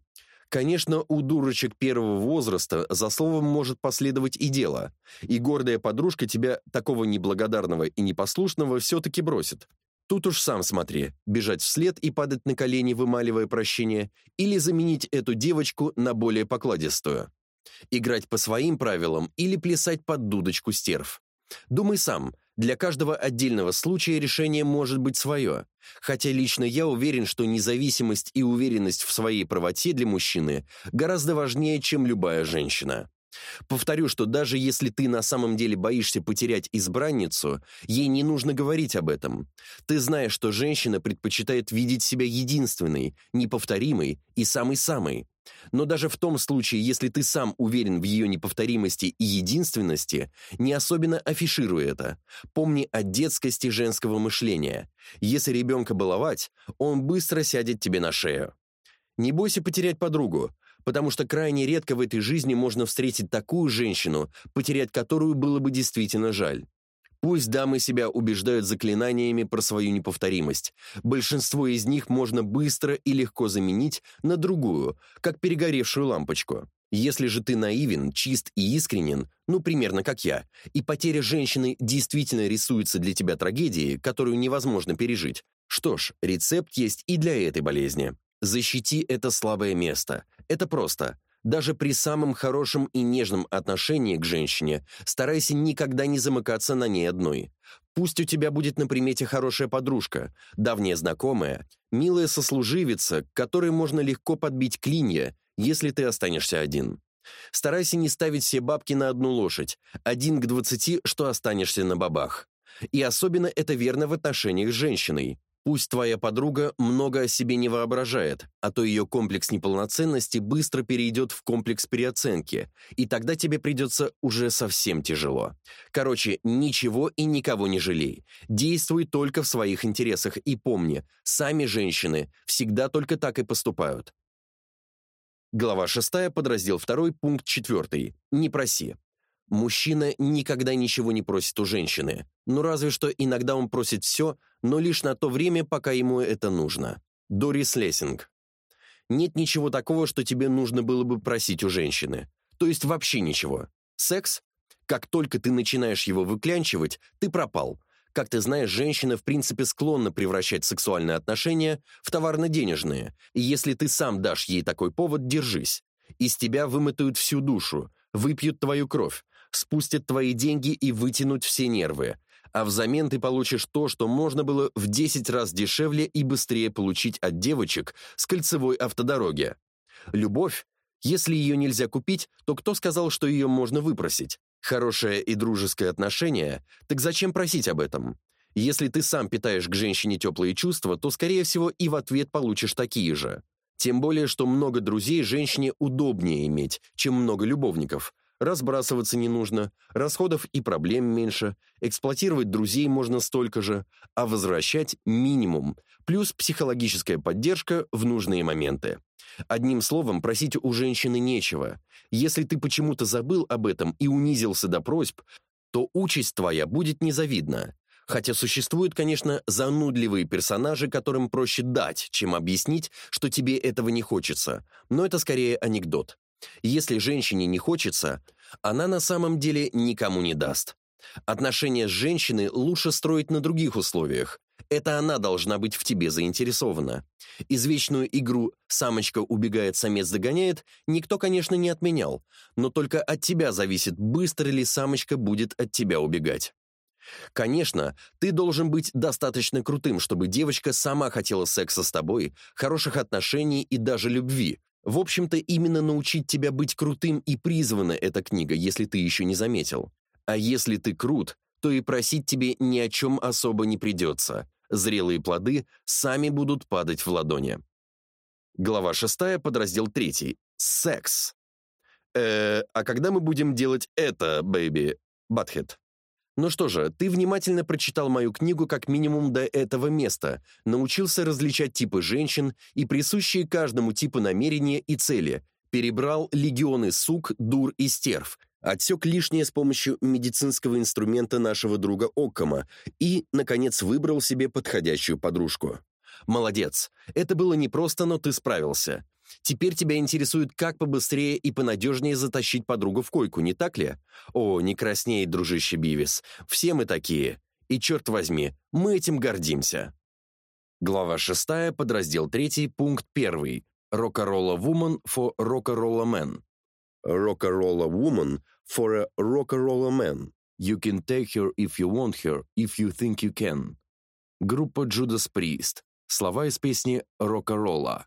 Конечно, у дурочек первого возраста за словом может последовать и дело, и гордая подружка тебя, такого неблагодарного и непослушного, все-таки бросит. Тут уж сам смотри, бежать вслед и падать на колени, вымаливая прощение, или заменить эту девочку на более покладистую. Играть по своим правилам или плясать под дудочку стерв. Думай сам, для каждого отдельного случая решение может быть свое. Хотя лично я уверен, что независимость и уверенность в своей правоте для мужчины гораздо важнее, чем любая женщина. Повторю, что даже если ты на самом деле боишься потерять избранницу, ей не нужно говорить об этом. Ты знаешь, что женщина предпочитает видеть себя единственной, неповторимой и самой-самой. Но даже в том случае, если ты сам уверен в ее неповторимости и единственности, не особенно афишируй это. Помни о детскости женского мышления. Если ребенка баловать, он быстро сядет тебе на шею. Не бойся потерять подругу, потому что крайне редко в этой жизни можно встретить такую женщину, потерять которую было бы действительно жаль. Пусть дамы себя убеждают заклинаниями про свою неповторимость. Большинство из них можно быстро и легко заменить на другую, как перегоревшую лампочку. Если же ты наивен, чист и искренен, ну, примерно как я, и потеря женщины действительно рисуется для тебя трагедией, которую невозможно пережить, что ж, рецепт есть и для этой болезни. Защити это слабое место. Это просто. Даже при самом хорошем и нежном отношении к женщине старайся никогда не замыкаться на ней одной. Пусть у тебя будет на примете хорошая подружка, давняя знакомая, милая сослуживица, которой можно легко подбить клинья, если ты останешься один. Старайся не ставить все бабки на одну лошадь, один к двадцати, что останешься на бабах. И особенно это верно в отношениях с женщиной. Пусть твоя подруга много о себе не воображает, а то ее комплекс неполноценности быстро перейдет в комплекс переоценки, и тогда тебе придется уже совсем тяжело. Короче, ничего и никого не жалей. Действуй только в своих интересах и помни, сами женщины всегда только так и поступают. Глава 6, подраздел 2, пункт 4. Не проси. Мужчина никогда ничего не просит у женщины. Ну разве что иногда он просит все, но лишь на то время, пока ему это нужно. Дорис Лессинг. Нет ничего такого, что тебе нужно было бы просить у женщины. То есть вообще ничего. Секс? Как только ты начинаешь его выклянчивать, ты пропал. Как ты знаешь, женщина в принципе склонна превращать сексуальные отношения в товарно-денежные, и если ты сам дашь ей такой повод, держись. Из тебя вымотают всю душу, выпьют твою кровь, спустят твои деньги и вытянут все нервы. А взамен ты получишь то, что можно было в 10 раз дешевле и быстрее получить от девочек с кольцевой автодороги. Любовь, если ее нельзя купить, то кто сказал, что ее можно выпросить? Хорошее и дружеское отношение? Так зачем просить об этом? Если ты сам питаешь к женщине теплые чувства, то, скорее всего, и в ответ получишь такие же. Тем более, что много друзей женщине удобнее иметь, чем много любовников, Разбрасываться не нужно, расходов и проблем меньше, эксплуатировать друзей можно столько же, а возвращать минимум, плюс психологическая поддержка в нужные моменты. Одним словом, просить у женщины нечего. Если ты почему-то забыл об этом и унизился до просьб, то участь твоя будет незавидна. Хотя существуют, конечно, занудливые персонажи, которым проще дать, чем объяснить, что тебе этого не хочется, но это скорее анекдот. Если женщине не хочется, она на самом деле никому не даст. Отношения с женщиной лучше строить на других условиях. Это она должна быть в тебе заинтересована. Извечную игру «самочка убегает, самец догоняет» никто, конечно, не отменял, но только от тебя зависит, быстро ли самочка будет от тебя убегать. Конечно, ты должен быть достаточно крутым, чтобы девочка сама хотела секса с тобой, хороших отношений и даже любви. В общем-то, именно научить тебя быть крутым и призвана эта книга, если ты еще не заметил. А если ты крут, то и просить тебе ни о чем особо не придется. Зрелые плоды сами будут падать в ладони. Глава 6, подраздел 3. Секс. Э, а когда мы будем делать это, бэйби? Батхед. Ну что же, ты внимательно прочитал мою книгу как минимум до этого места, научился различать типы женщин и присущие каждому типу намерения и цели, перебрал легионы сук, дур и стерв, отсек лишнее с помощью медицинского инструмента нашего друга Оккома и, наконец, выбрал себе подходящую подружку. Молодец. Это было непросто, но ты справился. Теперь тебя интересует, как побыстрее и понадежнее затащить подругу в койку, не так ли? О, не красней, дружище Бивис. Все мы такие. И черт возьми, мы этим гордимся. Глава 6, подраздел 3, пункт 1. Rock'n'Rolla Woman for Rock'n'Rolla Man. Rock'n'Rolla Woman for a Rock'n'Rolla Man. You can take her if you want her, if you think you can. Группа Judas Priest. Слова из песни «Рок'н'Ролла».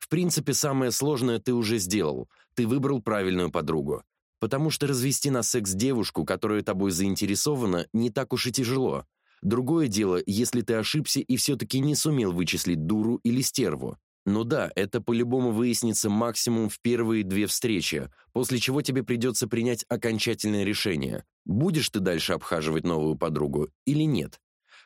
В принципе, самое сложное ты уже сделал. Ты выбрал правильную подругу. Потому что развести на секс девушку, которая тобой заинтересована, не так уж и тяжело. Другое дело, если ты ошибся и все-таки не сумел вычислить дуру или стерву. Ну да, это по-любому выяснится максимум в первые две встречи, после чего тебе придется принять окончательное решение, будешь ты дальше обхаживать новую подругу или нет.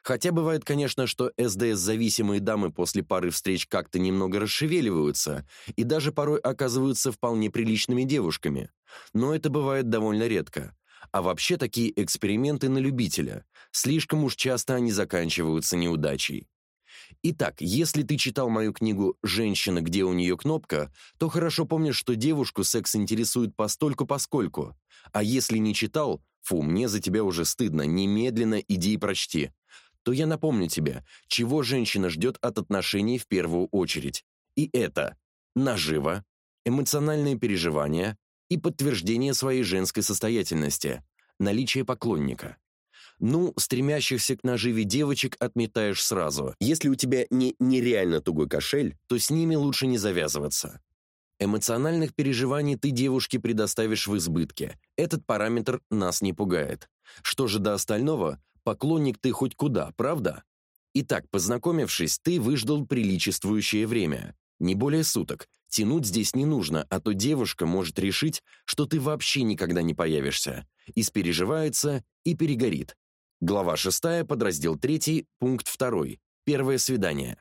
Хотя бывает, конечно, что СДС-зависимые дамы после пары встреч как-то немного расшевеливаются и даже порой оказываются вполне приличными девушками. Но это бывает довольно редко. А вообще такие эксперименты на любителя. Слишком уж часто они заканчиваются неудачей. Итак, если ты читал мою книгу «Женщина, где у нее кнопка», то хорошо помнишь, что девушку секс интересует постольку-поскольку. А если не читал, фу, мне за тебя уже стыдно, немедленно иди и прочти то я напомню тебе, чего женщина ждет от отношений в первую очередь. И это наживо, эмоциональные переживания и подтверждение своей женской состоятельности, наличие поклонника. Ну, стремящихся к наживе девочек отметаешь сразу. Если у тебя не нереально тугой кошель, то с ними лучше не завязываться. Эмоциональных переживаний ты девушке предоставишь в избытке. Этот параметр нас не пугает. Что же до остального, Поклонник ты хоть куда, правда? Итак, познакомившись, ты выждал приличествующее время. Не более суток. Тянуть здесь не нужно, а то девушка может решить, что ты вообще никогда не появишься. Испереживается и перегорит. Глава 6, подраздел 3, пункт 2. Первое свидание.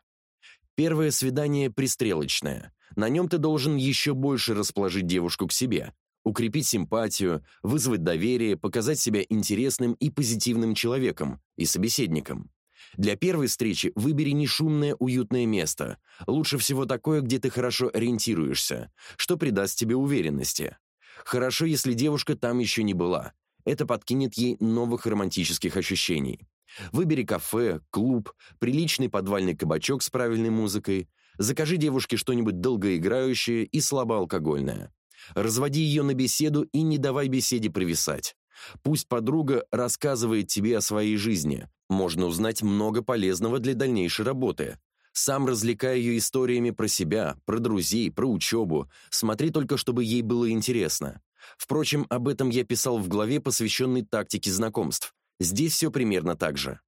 Первое свидание пристрелочное. На нем ты должен еще больше расположить девушку к себе укрепить симпатию, вызвать доверие, показать себя интересным и позитивным человеком и собеседником. Для первой встречи выбери не шумное, уютное место. Лучше всего такое, где ты хорошо ориентируешься, что придаст тебе уверенности. Хорошо, если девушка там еще не была. Это подкинет ей новых романтических ощущений. Выбери кафе, клуб, приличный подвальный кабачок с правильной музыкой. Закажи девушке что-нибудь долгоиграющее и слабоалкогольное. Разводи ее на беседу и не давай беседе провисать. Пусть подруга рассказывает тебе о своей жизни. Можно узнать много полезного для дальнейшей работы. Сам развлекай ее историями про себя, про друзей, про учебу. Смотри только, чтобы ей было интересно. Впрочем, об этом я писал в главе, посвященной тактике знакомств. Здесь все примерно так же.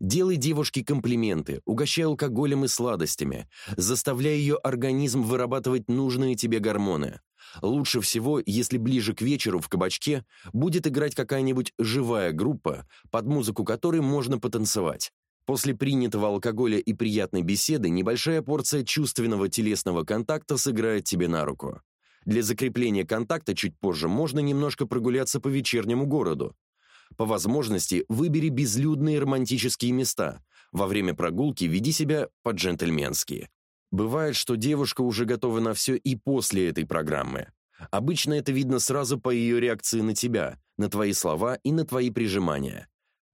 Делай девушке комплименты, угощай алкоголем и сладостями, заставляй ее организм вырабатывать нужные тебе гормоны. Лучше всего, если ближе к вечеру в кабачке будет играть какая-нибудь живая группа, под музыку которой можно потанцевать. После принятого алкоголя и приятной беседы небольшая порция чувственного телесного контакта сыграет тебе на руку. Для закрепления контакта чуть позже можно немножко прогуляться по вечернему городу. По возможности выбери безлюдные романтические места. Во время прогулки веди себя по-джентльменски. Бывает, что девушка уже готова на все и после этой программы. Обычно это видно сразу по ее реакции на тебя, на твои слова и на твои прижимания.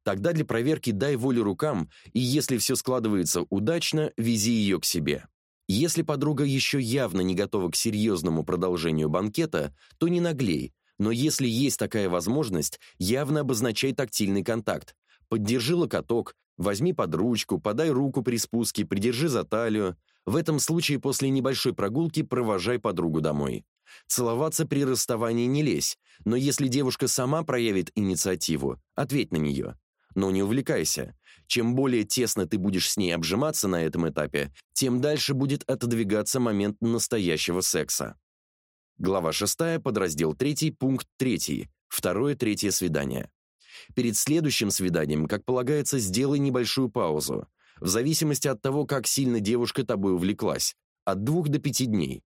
Тогда для проверки дай волю рукам, и если все складывается удачно, вези ее к себе. Если подруга еще явно не готова к серьезному продолжению банкета, то не наглей, но если есть такая возможность, явно обозначай тактильный контакт. Поддержи локоток, возьми под ручку, подай руку при спуске, придержи за талию. В этом случае после небольшой прогулки провожай подругу домой. Целоваться при расставании не лезь, но если девушка сама проявит инициативу, ответь на нее. Но не увлекайся. Чем более тесно ты будешь с ней обжиматься на этом этапе, тем дальше будет отодвигаться момент настоящего секса. Глава 6, подраздел 3, пункт 3. Второе-третье свидание. Перед следующим свиданием, как полагается, сделай небольшую паузу. В зависимости от того, как сильно девушка тобой увлеклась. От двух до пяти дней.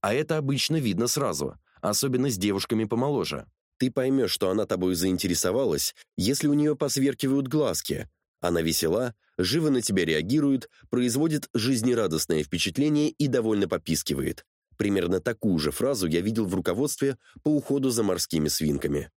А это обычно видно сразу, особенно с девушками помоложе. Ты поймешь, что она тобой заинтересовалась, если у нее посверкивают глазки. Она весела, живо на тебя реагирует, производит жизнерадостное впечатление и довольно попискивает. Примерно такую же фразу я видел в руководстве по уходу за морскими свинками.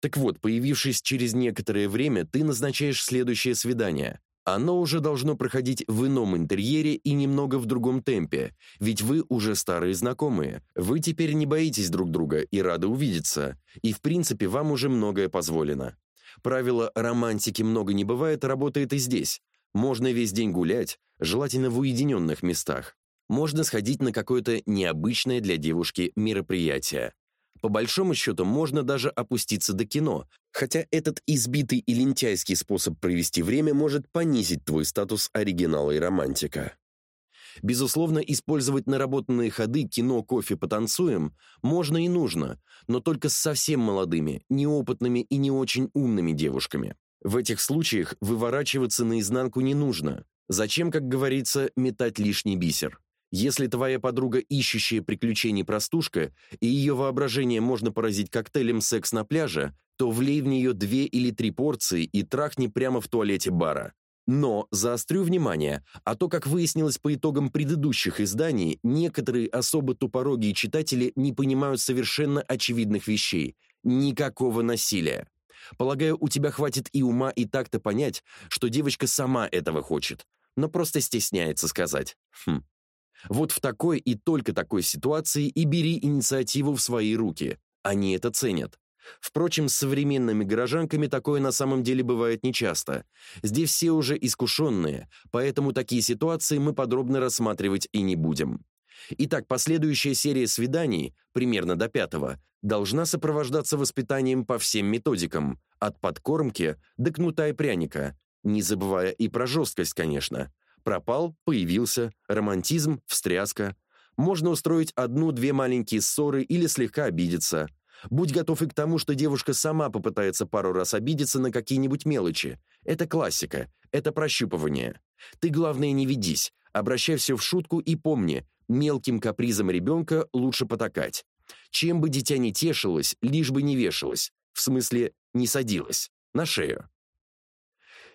Так вот, появившись через некоторое время, ты назначаешь следующее свидание. Оно уже должно проходить в ином интерьере и немного в другом темпе, ведь вы уже старые знакомые. Вы теперь не боитесь друг друга и рады увидеться, и в принципе вам уже многое позволено. Правило «романтики много не бывает» работает и здесь. Можно весь день гулять, желательно в уединенных местах можно сходить на какое-то необычное для девушки мероприятие. По большому счету, можно даже опуститься до кино, хотя этот избитый и лентяйский способ провести время может понизить твой статус оригинала и романтика. Безусловно, использовать наработанные ходы кино, кофе, потанцуем можно и нужно, но только с совсем молодыми, неопытными и не очень умными девушками. В этих случаях выворачиваться наизнанку не нужно. Зачем, как говорится, метать лишний бисер? Если твоя подруга ищущая приключений простушка, и ее воображение можно поразить коктейлем секс на пляже, то влей в нее две или три порции и трахни прямо в туалете бара. Но заострю внимание, а то, как выяснилось по итогам предыдущих изданий, некоторые особо тупорогие читатели не понимают совершенно очевидных вещей. Никакого насилия. Полагаю, у тебя хватит и ума, и так-то понять, что девочка сама этого хочет, но просто стесняется сказать. Хм. Вот в такой и только такой ситуации и бери инициативу в свои руки. Они это ценят. Впрочем, с современными горожанками такое на самом деле бывает нечасто. Здесь все уже искушенные, поэтому такие ситуации мы подробно рассматривать и не будем. Итак, последующая серия свиданий, примерно до пятого, должна сопровождаться воспитанием по всем методикам, от подкормки до кнута и пряника, не забывая и про жесткость, конечно. Пропал, появился, романтизм, встряска. Можно устроить одну-две маленькие ссоры или слегка обидеться. Будь готов и к тому, что девушка сама попытается пару раз обидеться на какие-нибудь мелочи. Это классика, это прощупывание. Ты, главное, не ведись, обращай все в шутку и помни, мелким капризом ребенка лучше потакать. Чем бы дитя не тешилось, лишь бы не вешалось, в смысле не садилось, на шею.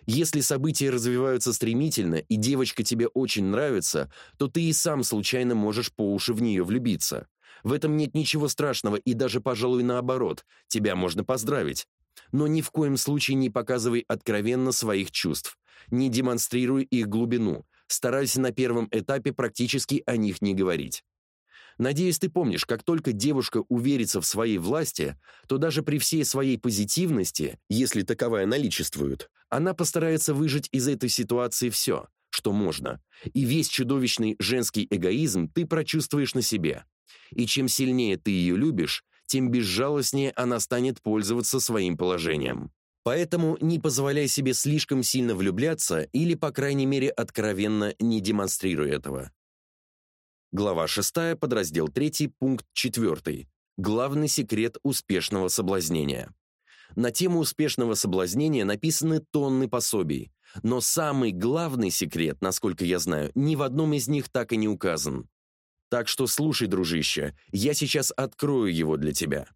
Если события развиваются стремительно, и девочка тебе очень нравится, то ты и сам случайно можешь по уши в нее влюбиться. В этом нет ничего страшного, и даже, пожалуй, наоборот, тебя можно поздравить. Но ни в коем случае не показывай откровенно своих чувств. Не демонстрируй их глубину. Старайся на первом этапе практически о них не говорить. Надеюсь, ты помнишь, как только девушка уверится в своей власти, то даже при всей своей позитивности, если таковая наличествует, она постарается выжать из этой ситуации все, что можно. И весь чудовищный женский эгоизм ты прочувствуешь на себе. И чем сильнее ты ее любишь, тем безжалостнее она станет пользоваться своим положением. Поэтому не позволяй себе слишком сильно влюбляться или, по крайней мере, откровенно не демонстрируй этого. Глава 6, подраздел 3, пункт 4. Главный секрет успешного соблазнения. На тему успешного соблазнения написаны тонны пособий, но самый главный секрет, насколько я знаю, ни в одном из них так и не указан. Так что слушай, дружище, я сейчас открою его для тебя.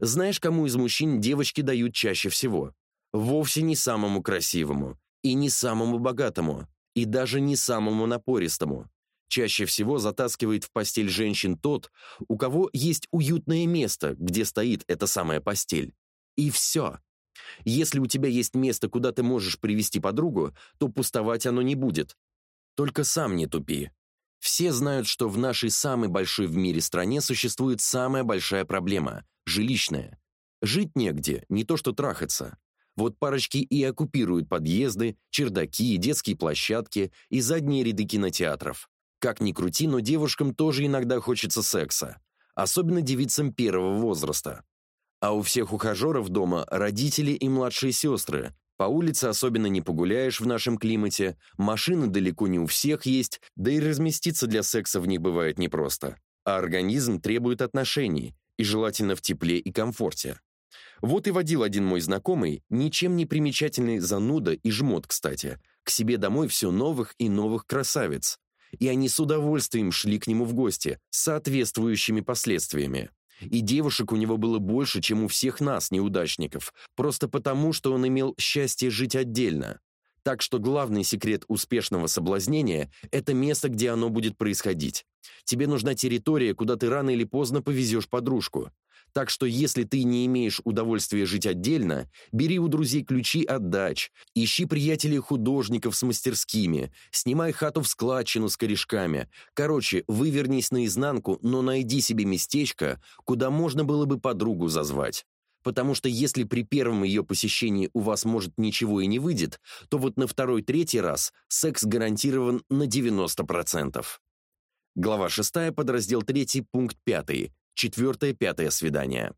Знаешь, кому из мужчин девочки дают чаще всего? Вовсе не самому красивому, и не самому богатому, и даже не самому напористому. Чаще всего затаскивает в постель женщин тот, у кого есть уютное место, где стоит эта самая постель. И все. Если у тебя есть место, куда ты можешь привести подругу, то пустовать оно не будет. Только сам не тупи. Все знают, что в нашей самой большой в мире стране существует самая большая проблема – жилищная. Жить негде, не то что трахаться. Вот парочки и оккупируют подъезды, чердаки, детские площадки и задние ряды кинотеатров. Как ни крути, но девушкам тоже иногда хочется секса. Особенно девицам первого возраста. А у всех ухажеров дома родители и младшие сестры. По улице особенно не погуляешь в нашем климате, машины далеко не у всех есть, да и разместиться для секса в них бывает непросто. А организм требует отношений, и желательно в тепле и комфорте. Вот и водил один мой знакомый, ничем не примечательный зануда и жмот, кстати, к себе домой все новых и новых красавиц. И они с удовольствием шли к нему в гости, с соответствующими последствиями. И девушек у него было больше, чем у всех нас, неудачников, просто потому, что он имел счастье жить отдельно. Так что главный секрет успешного соблазнения – это место, где оно будет происходить. Тебе нужна территория, куда ты рано или поздно повезешь подружку. Так что если ты не имеешь удовольствия жить отдельно, бери у друзей ключи от дач, ищи приятелей художников с мастерскими, снимай хату в складчину с корешками. Короче, вывернись наизнанку, но найди себе местечко, куда можно было бы подругу зазвать. Потому что если при первом ее посещении у вас, может, ничего и не выйдет, то вот на второй-третий раз секс гарантирован на 90%. Глава 6, подраздел 3, пункт 5. Четвертое-пятое свидание.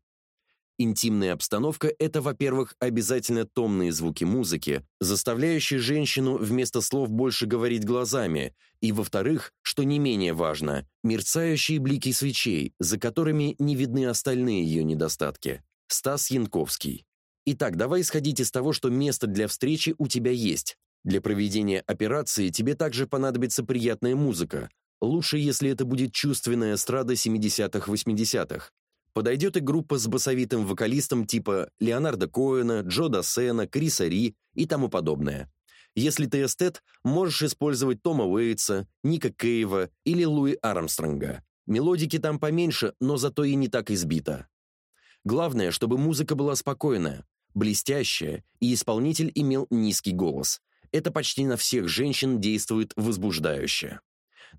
Интимная обстановка – это, во-первых, обязательно томные звуки музыки, заставляющие женщину вместо слов больше говорить глазами, и, во-вторых, что не менее важно, мерцающие блики свечей, за которыми не видны остальные ее недостатки. Стас Янковский. Итак, давай исходить из того, что место для встречи у тебя есть. Для проведения операции тебе также понадобится приятная музыка, Лучше, если это будет чувственная эстрада 70-х-80-х. Подойдет и группа с басовитым вокалистом типа Леонарда Коэна, Джо Дассена, Криса Ри и тому подобное. Если ты эстет, можешь использовать Тома Уэйтса, Ника Кейва или Луи Армстронга. Мелодики там поменьше, но зато и не так избита. Главное, чтобы музыка была спокойная, блестящая, и исполнитель имел низкий голос. Это почти на всех женщин действует возбуждающе.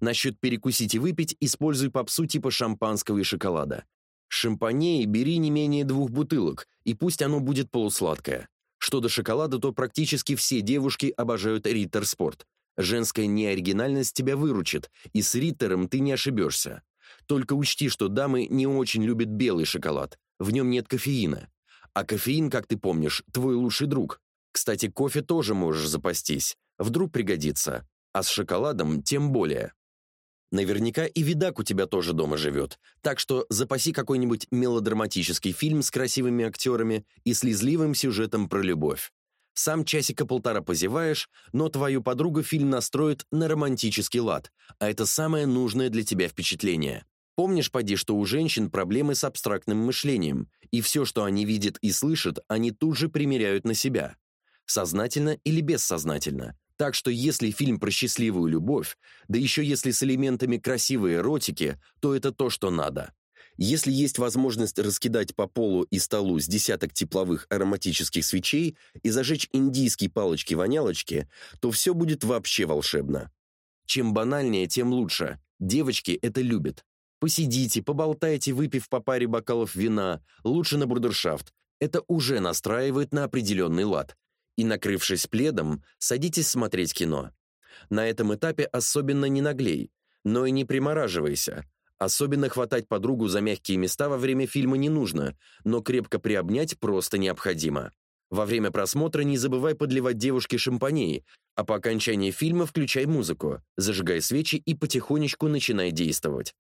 Насчет перекусить и выпить используй попсу типа шампанского и шоколада. Шампаней бери не менее двух бутылок, и пусть оно будет полусладкое. Что до шоколада, то практически все девушки обожают Риттер Спорт. Женская неоригинальность тебя выручит, и с Риттером ты не ошибешься. Только учти, что дамы не очень любят белый шоколад, в нем нет кофеина. А кофеин, как ты помнишь, твой лучший друг. Кстати, кофе тоже можешь запастись, вдруг пригодится, а с шоколадом тем более. Наверняка и видак у тебя тоже дома живет, так что запаси какой-нибудь мелодраматический фильм с красивыми актерами и слезливым сюжетом про любовь. Сам часика полтора позеваешь, но твою подругу фильм настроит на романтический лад, а это самое нужное для тебя впечатление. Помнишь, поди, что у женщин проблемы с абстрактным мышлением, и все, что они видят и слышат, они тут же примеряют на себя. Сознательно или бессознательно. Так что если фильм про счастливую любовь, да еще если с элементами красивой эротики, то это то, что надо. Если есть возможность раскидать по полу и столу с десяток тепловых ароматических свечей и зажечь индийские палочки-вонялочки, то все будет вообще волшебно. Чем банальнее, тем лучше. Девочки это любят. Посидите, поболтайте, выпив по паре бокалов вина, лучше на брудершафт. Это уже настраивает на определенный лад и, накрывшись пледом, садитесь смотреть кино. На этом этапе особенно не наглей, но и не примораживайся. Особенно хватать подругу за мягкие места во время фильма не нужно, но крепко приобнять просто необходимо. Во время просмотра не забывай подливать девушке шампаней, а по окончании фильма включай музыку, зажигай свечи и потихонечку начинай действовать.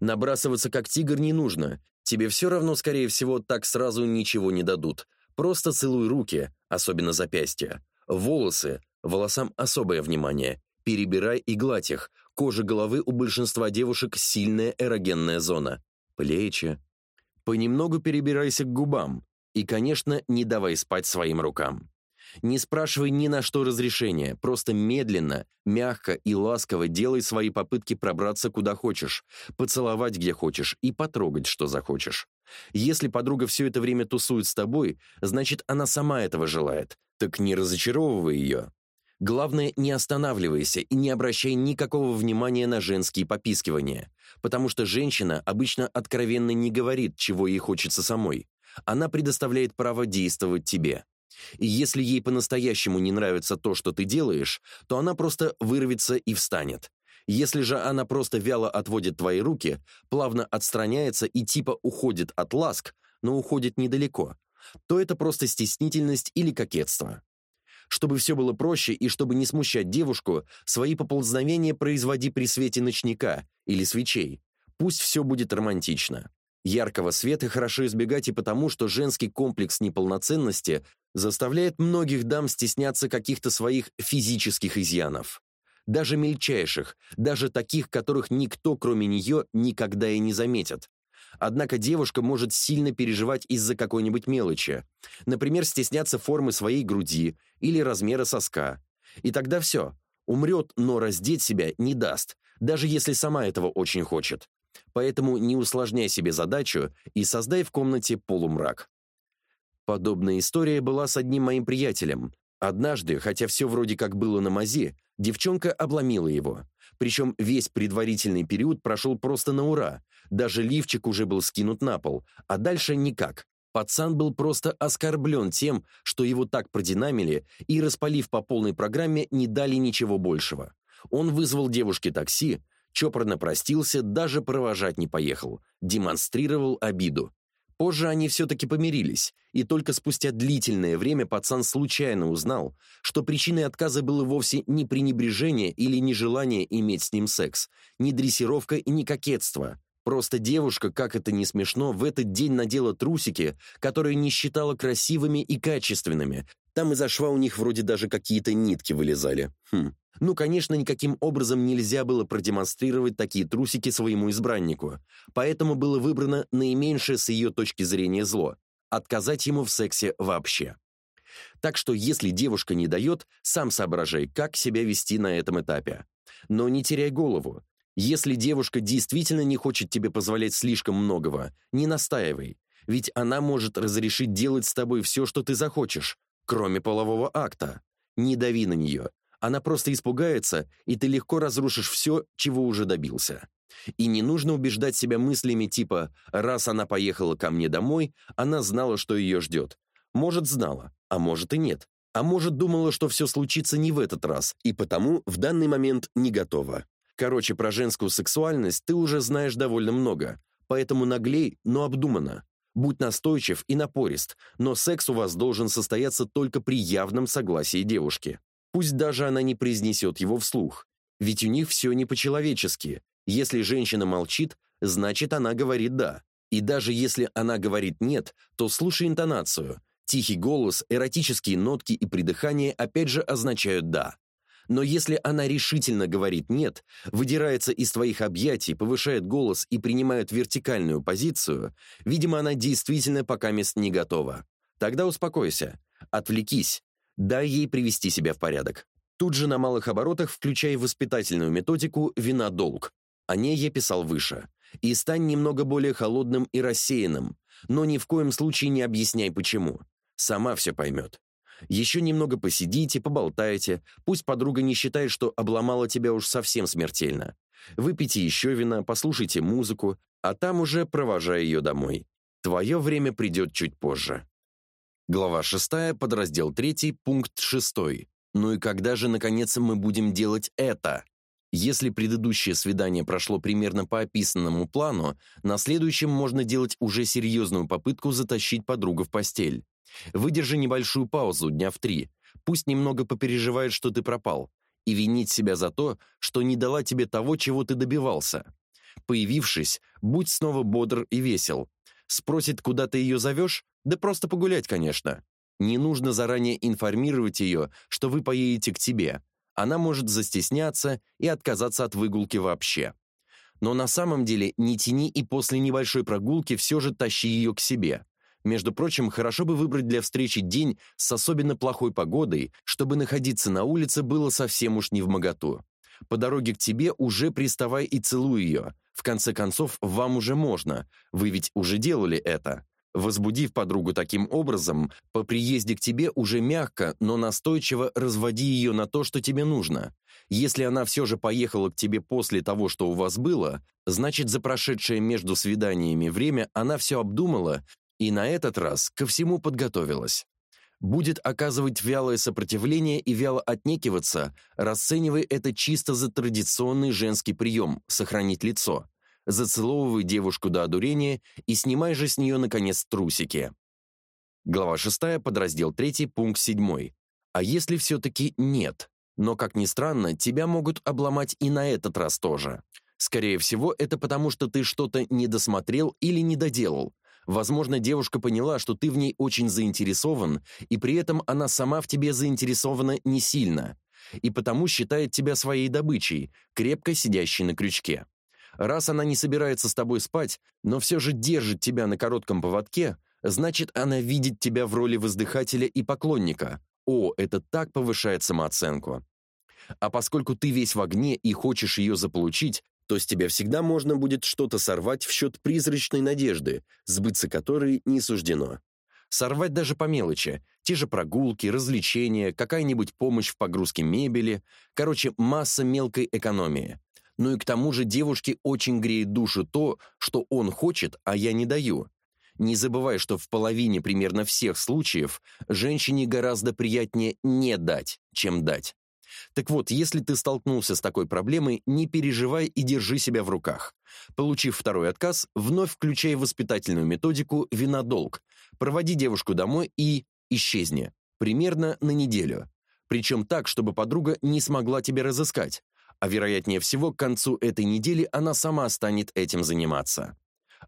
Набрасываться как тигр не нужно. Тебе все равно, скорее всего, так сразу ничего не дадут. Просто целуй руки, особенно запястья. Волосы, волосам особое внимание. Перебирай и гладь их. Кожа головы у большинства девушек сильная эрогенная зона. Плечи. Понемногу перебирайся к губам. И, конечно, не давай спать своим рукам. Не спрашивай ни на что разрешения, просто медленно, мягко и ласково делай свои попытки пробраться куда хочешь, поцеловать где хочешь и потрогать, что захочешь. Если подруга все это время тусует с тобой, значит, она сама этого желает. Так не разочаровывай ее. Главное, не останавливайся и не обращай никакого внимания на женские попискивания, потому что женщина обычно откровенно не говорит, чего ей хочется самой. Она предоставляет право действовать тебе. И если ей по-настоящему не нравится то, что ты делаешь, то она просто вырвется и встанет. Если же она просто вяло отводит твои руки, плавно отстраняется и типа уходит от ласк, но уходит недалеко, то это просто стеснительность или кокетство. Чтобы все было проще и чтобы не смущать девушку, свои поползновения производи при свете ночника или свечей. Пусть все будет романтично. Яркого света хорошо избегать и потому, что женский комплекс неполноценности заставляет многих дам стесняться каких-то своих физических изъянов. Даже мельчайших, даже таких, которых никто, кроме нее, никогда и не заметит. Однако девушка может сильно переживать из-за какой-нибудь мелочи. Например, стесняться формы своей груди или размера соска. И тогда все. Умрет, но раздеть себя не даст, даже если сама этого очень хочет. Поэтому не усложняй себе задачу и создай в комнате полумрак. Подобная история была с одним моим приятелем. Однажды, хотя все вроде как было на мази, девчонка обломила его. Причем весь предварительный период прошел просто на ура. Даже лифчик уже был скинут на пол, а дальше никак. Пацан был просто оскорблен тем, что его так продинамили и, распалив по полной программе, не дали ничего большего. Он вызвал девушке такси, чопорно простился, даже провожать не поехал, демонстрировал обиду. Позже они все-таки помирились, и только спустя длительное время пацан случайно узнал, что причиной отказа было вовсе не пренебрежение или нежелание иметь с ним секс, не дрессировка и не кокетство. Просто девушка, как это не смешно, в этот день надела трусики, которые не считала красивыми и качественными. Там из-за шва у них вроде даже какие-то нитки вылезали. Хм. Ну, конечно, никаким образом нельзя было продемонстрировать такие трусики своему избраннику, поэтому было выбрано наименьшее с ее точки зрения зло – отказать ему в сексе вообще. Так что если девушка не дает, сам соображай, как себя вести на этом этапе. Но не теряй голову. Если девушка действительно не хочет тебе позволять слишком многого, не настаивай, ведь она может разрешить делать с тобой все, что ты захочешь, кроме полового акта. Не дави на нее, она просто испугается, и ты легко разрушишь все, чего уже добился. И не нужно убеждать себя мыслями типа «раз она поехала ко мне домой, она знала, что ее ждет». Может, знала, а может и нет. А может, думала, что все случится не в этот раз, и потому в данный момент не готова. Короче, про женскую сексуальность ты уже знаешь довольно много, поэтому наглей, но обдуманно. Будь настойчив и напорист, но секс у вас должен состояться только при явном согласии девушки. Пусть даже она не произнесет его вслух. Ведь у них все не по-человечески. Если женщина молчит, значит, она говорит «да». И даже если она говорит «нет», то слушай интонацию. Тихий голос, эротические нотки и придыхание опять же означают «да». Но если она решительно говорит «нет», выдирается из твоих объятий, повышает голос и принимает вертикальную позицию, видимо, она действительно пока мест не готова. Тогда успокойся, отвлекись, Дай ей привести себя в порядок. Тут же на малых оборотах включай воспитательную методику «вина-долг». О ней я писал выше. И стань немного более холодным и рассеянным, но ни в коем случае не объясняй почему. Сама все поймет. Еще немного посидите, поболтайте, пусть подруга не считает, что обломала тебя уж совсем смертельно. Выпейте еще вина, послушайте музыку, а там уже провожай ее домой. Твое время придет чуть позже. Глава 6, подраздел 3, пункт 6. Ну и когда же, наконец, мы будем делать это? Если предыдущее свидание прошло примерно по описанному плану, на следующем можно делать уже серьезную попытку затащить подругу в постель. Выдержи небольшую паузу дня в три. Пусть немного попереживает, что ты пропал. И винить себя за то, что не дала тебе того, чего ты добивался. Появившись, будь снова бодр и весел. Спросит, куда ты ее зовешь? Да просто погулять, конечно. Не нужно заранее информировать ее, что вы поедете к тебе. Она может застесняться и отказаться от выгулки вообще. Но на самом деле не тяни и после небольшой прогулки все же тащи ее к себе. Между прочим, хорошо бы выбрать для встречи день с особенно плохой погодой, чтобы находиться на улице было совсем уж не в моготу. По дороге к тебе уже приставай и целуй ее. В конце концов, вам уже можно. Вы ведь уже делали это. Возбудив подругу таким образом, по приезде к тебе уже мягко, но настойчиво разводи ее на то, что тебе нужно. Если она все же поехала к тебе после того, что у вас было, значит, за прошедшее между свиданиями время она все обдумала и на этот раз ко всему подготовилась. Будет оказывать вялое сопротивление и вяло отнекиваться, расценивая это чисто за традиционный женский прием – сохранить лицо зацеловывай девушку до одурения и снимай же с нее, наконец, трусики. Глава 6, подраздел 3, пункт 7. А если все-таки нет? Но, как ни странно, тебя могут обломать и на этот раз тоже. Скорее всего, это потому, что ты что-то не досмотрел или не доделал. Возможно, девушка поняла, что ты в ней очень заинтересован, и при этом она сама в тебе заинтересована не сильно, и потому считает тебя своей добычей, крепко сидящей на крючке. Раз она не собирается с тобой спать, но все же держит тебя на коротком поводке, значит, она видит тебя в роли воздыхателя и поклонника. О, это так повышает самооценку. А поскольку ты весь в огне и хочешь ее заполучить, то с тебя всегда можно будет что-то сорвать в счет призрачной надежды, сбыться которой не суждено. Сорвать даже по мелочи. Те же прогулки, развлечения, какая-нибудь помощь в погрузке мебели. Короче, масса мелкой экономии. Ну и к тому же девушке очень греет душу то, что он хочет, а я не даю. Не забывай, что в половине примерно всех случаев женщине гораздо приятнее не дать, чем дать. Так вот, если ты столкнулся с такой проблемой, не переживай и держи себя в руках. Получив второй отказ, вновь включай воспитательную методику «вина-долг». Проводи девушку домой и исчезни. Примерно на неделю. Причем так, чтобы подруга не смогла тебя разыскать а вероятнее всего к концу этой недели она сама станет этим заниматься.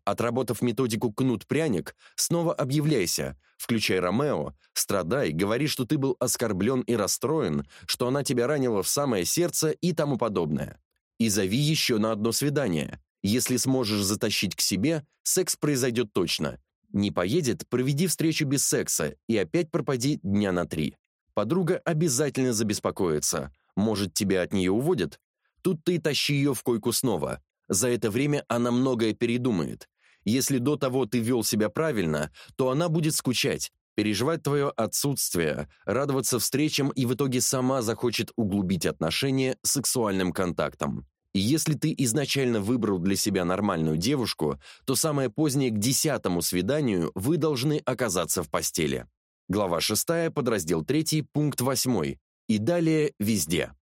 Отработав методику кнут-пряник, снова объявляйся, включай Ромео, страдай, говори, что ты был оскорблен и расстроен, что она тебя ранила в самое сердце и тому подобное. И зови еще на одно свидание. Если сможешь затащить к себе, секс произойдет точно. Не поедет, проведи встречу без секса и опять пропади дня на три. Подруга обязательно забеспокоится. Может, тебя от нее уводят? Тут ты тащи ее в койку снова. За это время она многое передумает. Если до того ты вел себя правильно, то она будет скучать, переживать твое отсутствие, радоваться встречам и в итоге сама захочет углубить отношения сексуальным контактом. И если ты изначально выбрал для себя нормальную девушку, то самое позднее к десятому свиданию вы должны оказаться в постели. Глава 6, подраздел 3, пункт 8. И далее везде.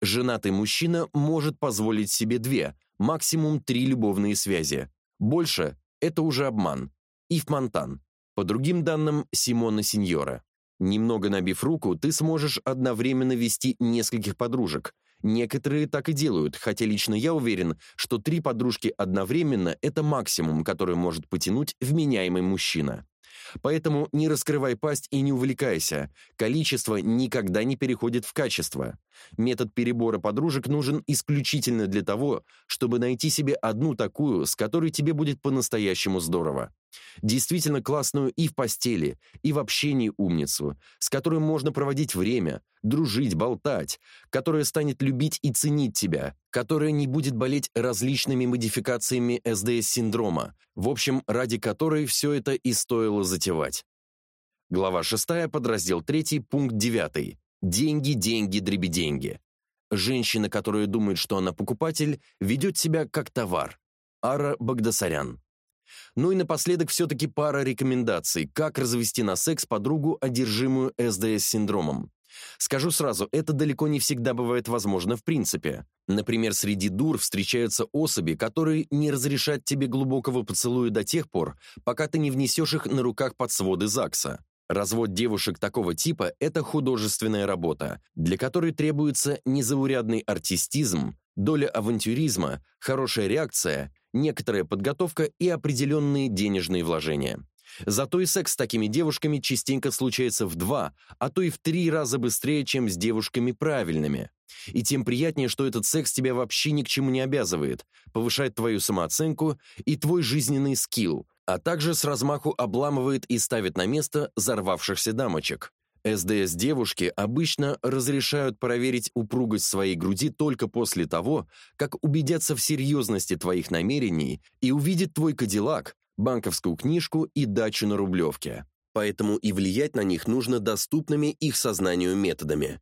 Женатый мужчина может позволить себе две, максимум три любовные связи. Больше – это уже обман. Ив Монтан. По другим данным, Симона Синьора. Немного набив руку, ты сможешь одновременно вести нескольких подружек. Некоторые так и делают, хотя лично я уверен, что три подружки одновременно – это максимум, который может потянуть вменяемый мужчина. Поэтому не раскрывай пасть и не увлекайся. Количество никогда не переходит в качество. Метод перебора подружек нужен исключительно для того, чтобы найти себе одну такую, с которой тебе будет по-настоящему здорово. Действительно классную и в постели, и в общении умницу, с которой можно проводить время, дружить, болтать, которая станет любить и ценить тебя, которая не будет болеть различными модификациями СДС-синдрома, в общем, ради которой все это и стоило затевать. Глава 6, подраздел 3, пункт 9. Деньги, деньги, дребеденьги. Женщина, которая думает, что она покупатель, ведет себя как товар. Ара Багдасарян. Ну и напоследок все-таки пара рекомендаций, как развести на секс подругу, одержимую СДС-синдромом. Скажу сразу, это далеко не всегда бывает возможно в принципе. Например, среди дур встречаются особи, которые не разрешат тебе глубокого поцелуя до тех пор, пока ты не внесешь их на руках под своды ЗАГСа. Развод девушек такого типа – это художественная работа, для которой требуется незаурядный артистизм, доля авантюризма, хорошая реакция, некоторая подготовка и определенные денежные вложения. Зато и секс с такими девушками частенько случается в два, а то и в три раза быстрее, чем с девушками правильными. И тем приятнее, что этот секс тебя вообще ни к чему не обязывает, повышает твою самооценку и твой жизненный скилл, а также с размаху обламывает и ставит на место зарвавшихся дамочек. СДС-девушки обычно разрешают проверить упругость своей груди только после того, как убедятся в серьезности твоих намерений и увидят твой кадиллак, банковскую книжку и дачу на Рублевке. Поэтому и влиять на них нужно доступными их сознанию методами.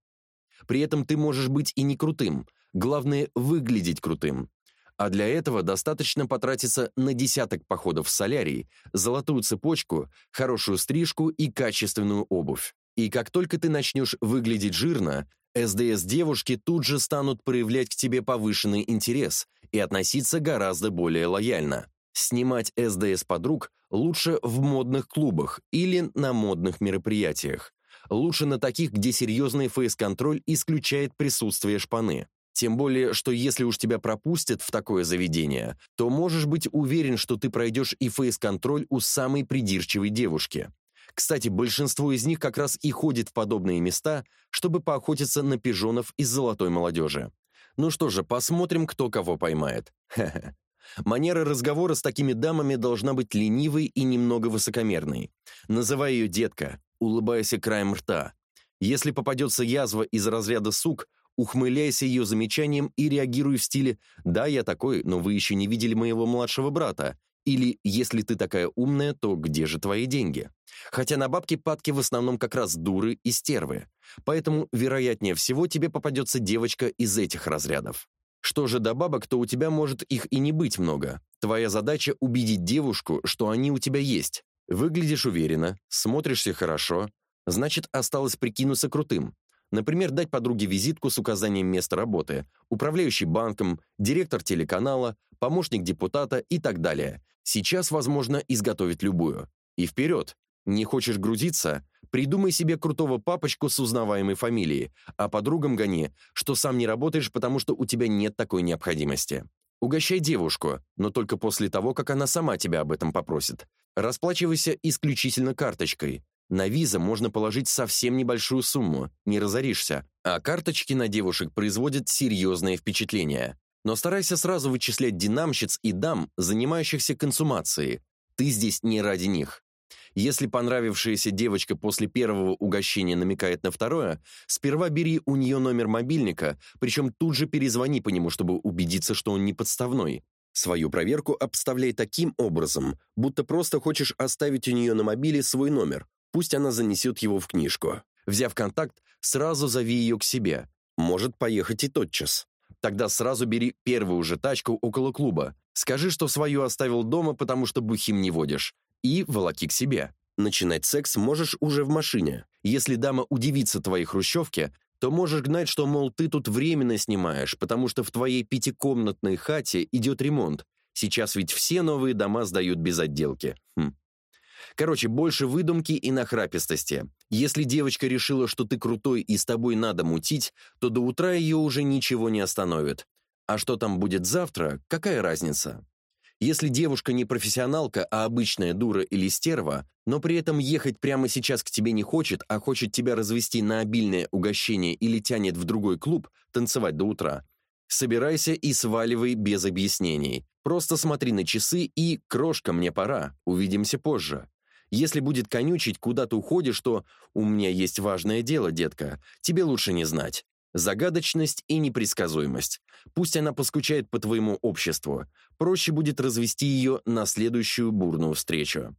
При этом ты можешь быть и не крутым, главное – выглядеть крутым. А для этого достаточно потратиться на десяток походов в солярий, золотую цепочку, хорошую стрижку и качественную обувь. И как только ты начнешь выглядеть жирно, СДС-девушки тут же станут проявлять к тебе повышенный интерес и относиться гораздо более лояльно. Снимать СДС-подруг лучше в модных клубах или на модных мероприятиях. Лучше на таких, где серьезный фейс-контроль исключает присутствие шпаны. Тем более, что если уж тебя пропустят в такое заведение, то можешь быть уверен, что ты пройдешь и фейс-контроль у самой придирчивой девушки. Кстати, большинство из них как раз и ходит в подобные места, чтобы поохотиться на пижонов из золотой молодежи. Ну что же, посмотрим, кто кого поймает. Ха-ха. Манера разговора с такими дамами должна быть ленивой и немного высокомерной. Называй ее детка, улыбайся краем рта. Если попадется язва из разряда сук, ухмыляйся ее замечанием и реагируй в стиле «Да, я такой, но вы еще не видели моего младшего брата», или «Если ты такая умная, то где же твои деньги?» Хотя на бабки падки в основном как раз дуры и стервы. Поэтому, вероятнее всего, тебе попадется девочка из этих разрядов. Что же до бабок, то у тебя может их и не быть много. Твоя задача убедить девушку, что они у тебя есть. Выглядишь уверенно, смотришься хорошо, значит, осталось прикинуться крутым. Например, дать подруге визитку с указанием места работы, управляющий банком, директор телеканала, помощник депутата и так далее. Сейчас возможно изготовить любую. И вперед! Не хочешь грузиться? Придумай себе крутого папочку с узнаваемой фамилией, а подругам гони, что сам не работаешь, потому что у тебя нет такой необходимости. Угощай девушку, но только после того, как она сама тебя об этом попросит. Расплачивайся исключительно карточкой. На виза можно положить совсем небольшую сумму, не разоришься, а карточки на девушек производят серьезное впечатление. Но старайся сразу вычислять динамщиц и дам, занимающихся консумацией. Ты здесь не ради них. Если понравившаяся девочка после первого угощения намекает на второе, сперва бери у нее номер мобильника, причем тут же перезвони по нему, чтобы убедиться, что он не подставной. Свою проверку обставляй таким образом, будто просто хочешь оставить у нее на мобиле свой номер, пусть она занесет его в книжку. Взяв контакт, сразу зови ее к себе. Может поехать и тотчас. Тогда сразу бери первую же тачку около клуба. Скажи, что свою оставил дома, потому что бухим не водишь и волоки к себе. Начинать секс можешь уже в машине. Если дама удивится твоей хрущевке, то можешь гнать, что, мол, ты тут временно снимаешь, потому что в твоей пятикомнатной хате идет ремонт. Сейчас ведь все новые дома сдают без отделки. Хм. Короче, больше выдумки и нахрапистости. Если девочка решила, что ты крутой и с тобой надо мутить, то до утра ее уже ничего не остановит. А что там будет завтра, какая разница? Если девушка не профессионалка, а обычная дура или стерва, но при этом ехать прямо сейчас к тебе не хочет, а хочет тебя развести на обильное угощение или тянет в другой клуб танцевать до утра, собирайся и сваливай без объяснений. Просто смотри на часы и «крошка, мне пора, увидимся позже». Если будет конючить, куда ты уходишь, то «у меня есть важное дело, детка, тебе лучше не знать». Загадочность и непредсказуемость. Пусть она поскучает по твоему обществу. Проще будет развести ее на следующую бурную встречу.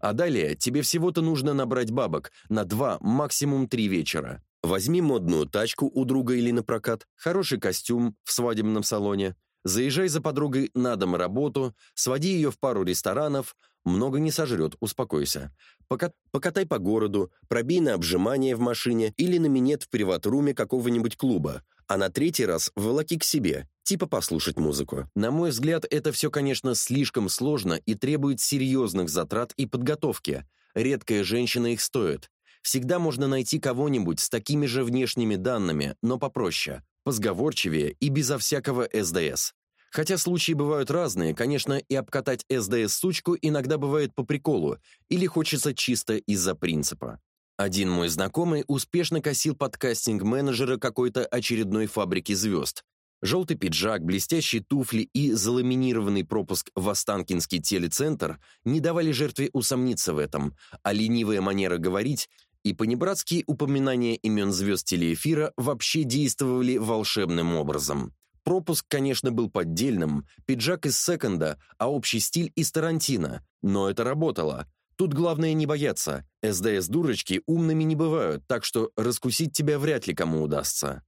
А далее тебе всего-то нужно набрать бабок на два, максимум три вечера. Возьми модную тачку у друга или на прокат, хороший костюм в свадебном салоне, заезжай за подругой на дом работу, своди ее в пару ресторанов, много не сожрет, успокойся. Пока, покатай по городу, пробей на обжимание в машине или на минет в приват-руме какого-нибудь клуба, а на третий раз волоки к себе, типа послушать музыку. На мой взгляд, это все, конечно, слишком сложно и требует серьезных затрат и подготовки. Редкая женщина их стоит. Всегда можно найти кого-нибудь с такими же внешними данными, но попроще, позговорчивее и безо всякого СДС. Хотя случаи бывают разные, конечно, и обкатать СДС-сучку иногда бывает по приколу или хочется чисто из-за принципа. Один мой знакомый успешно косил под кастинг-менеджера какой-то очередной фабрики звезд. Желтый пиджак, блестящие туфли и заламинированный пропуск в Останкинский телецентр не давали жертве усомниться в этом, а ленивая манера говорить и понебратские упоминания имен звезд телеэфира вообще действовали волшебным образом. Пропуск, конечно, был поддельным, пиджак из секонда, а общий стиль из Тарантино. Но это работало. Тут главное не бояться. СДС-дурочки умными не бывают, так что раскусить тебя вряд ли кому удастся.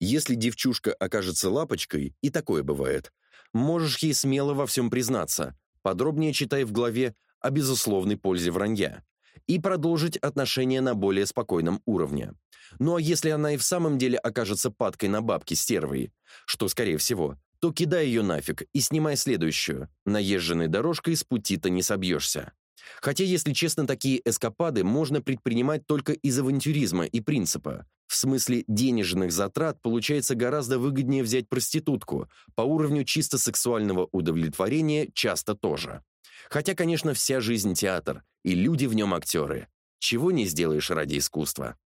Если девчушка окажется лапочкой, и такое бывает, можешь ей смело во всем признаться. Подробнее читай в главе о безусловной пользе вранья и продолжить отношения на более спокойном уровне. Ну а если она и в самом деле окажется падкой на бабки стервой, что скорее всего, то кидай ее нафиг и снимай следующую. Наезженной дорожкой с пути-то не собьешься. Хотя, если честно, такие эскапады можно предпринимать только из авантюризма и принципа. В смысле денежных затрат получается гораздо выгоднее взять проститутку, по уровню чисто сексуального удовлетворения часто тоже. Хотя, конечно, вся жизнь театр, и люди в нем актеры. Чего не сделаешь ради искусства.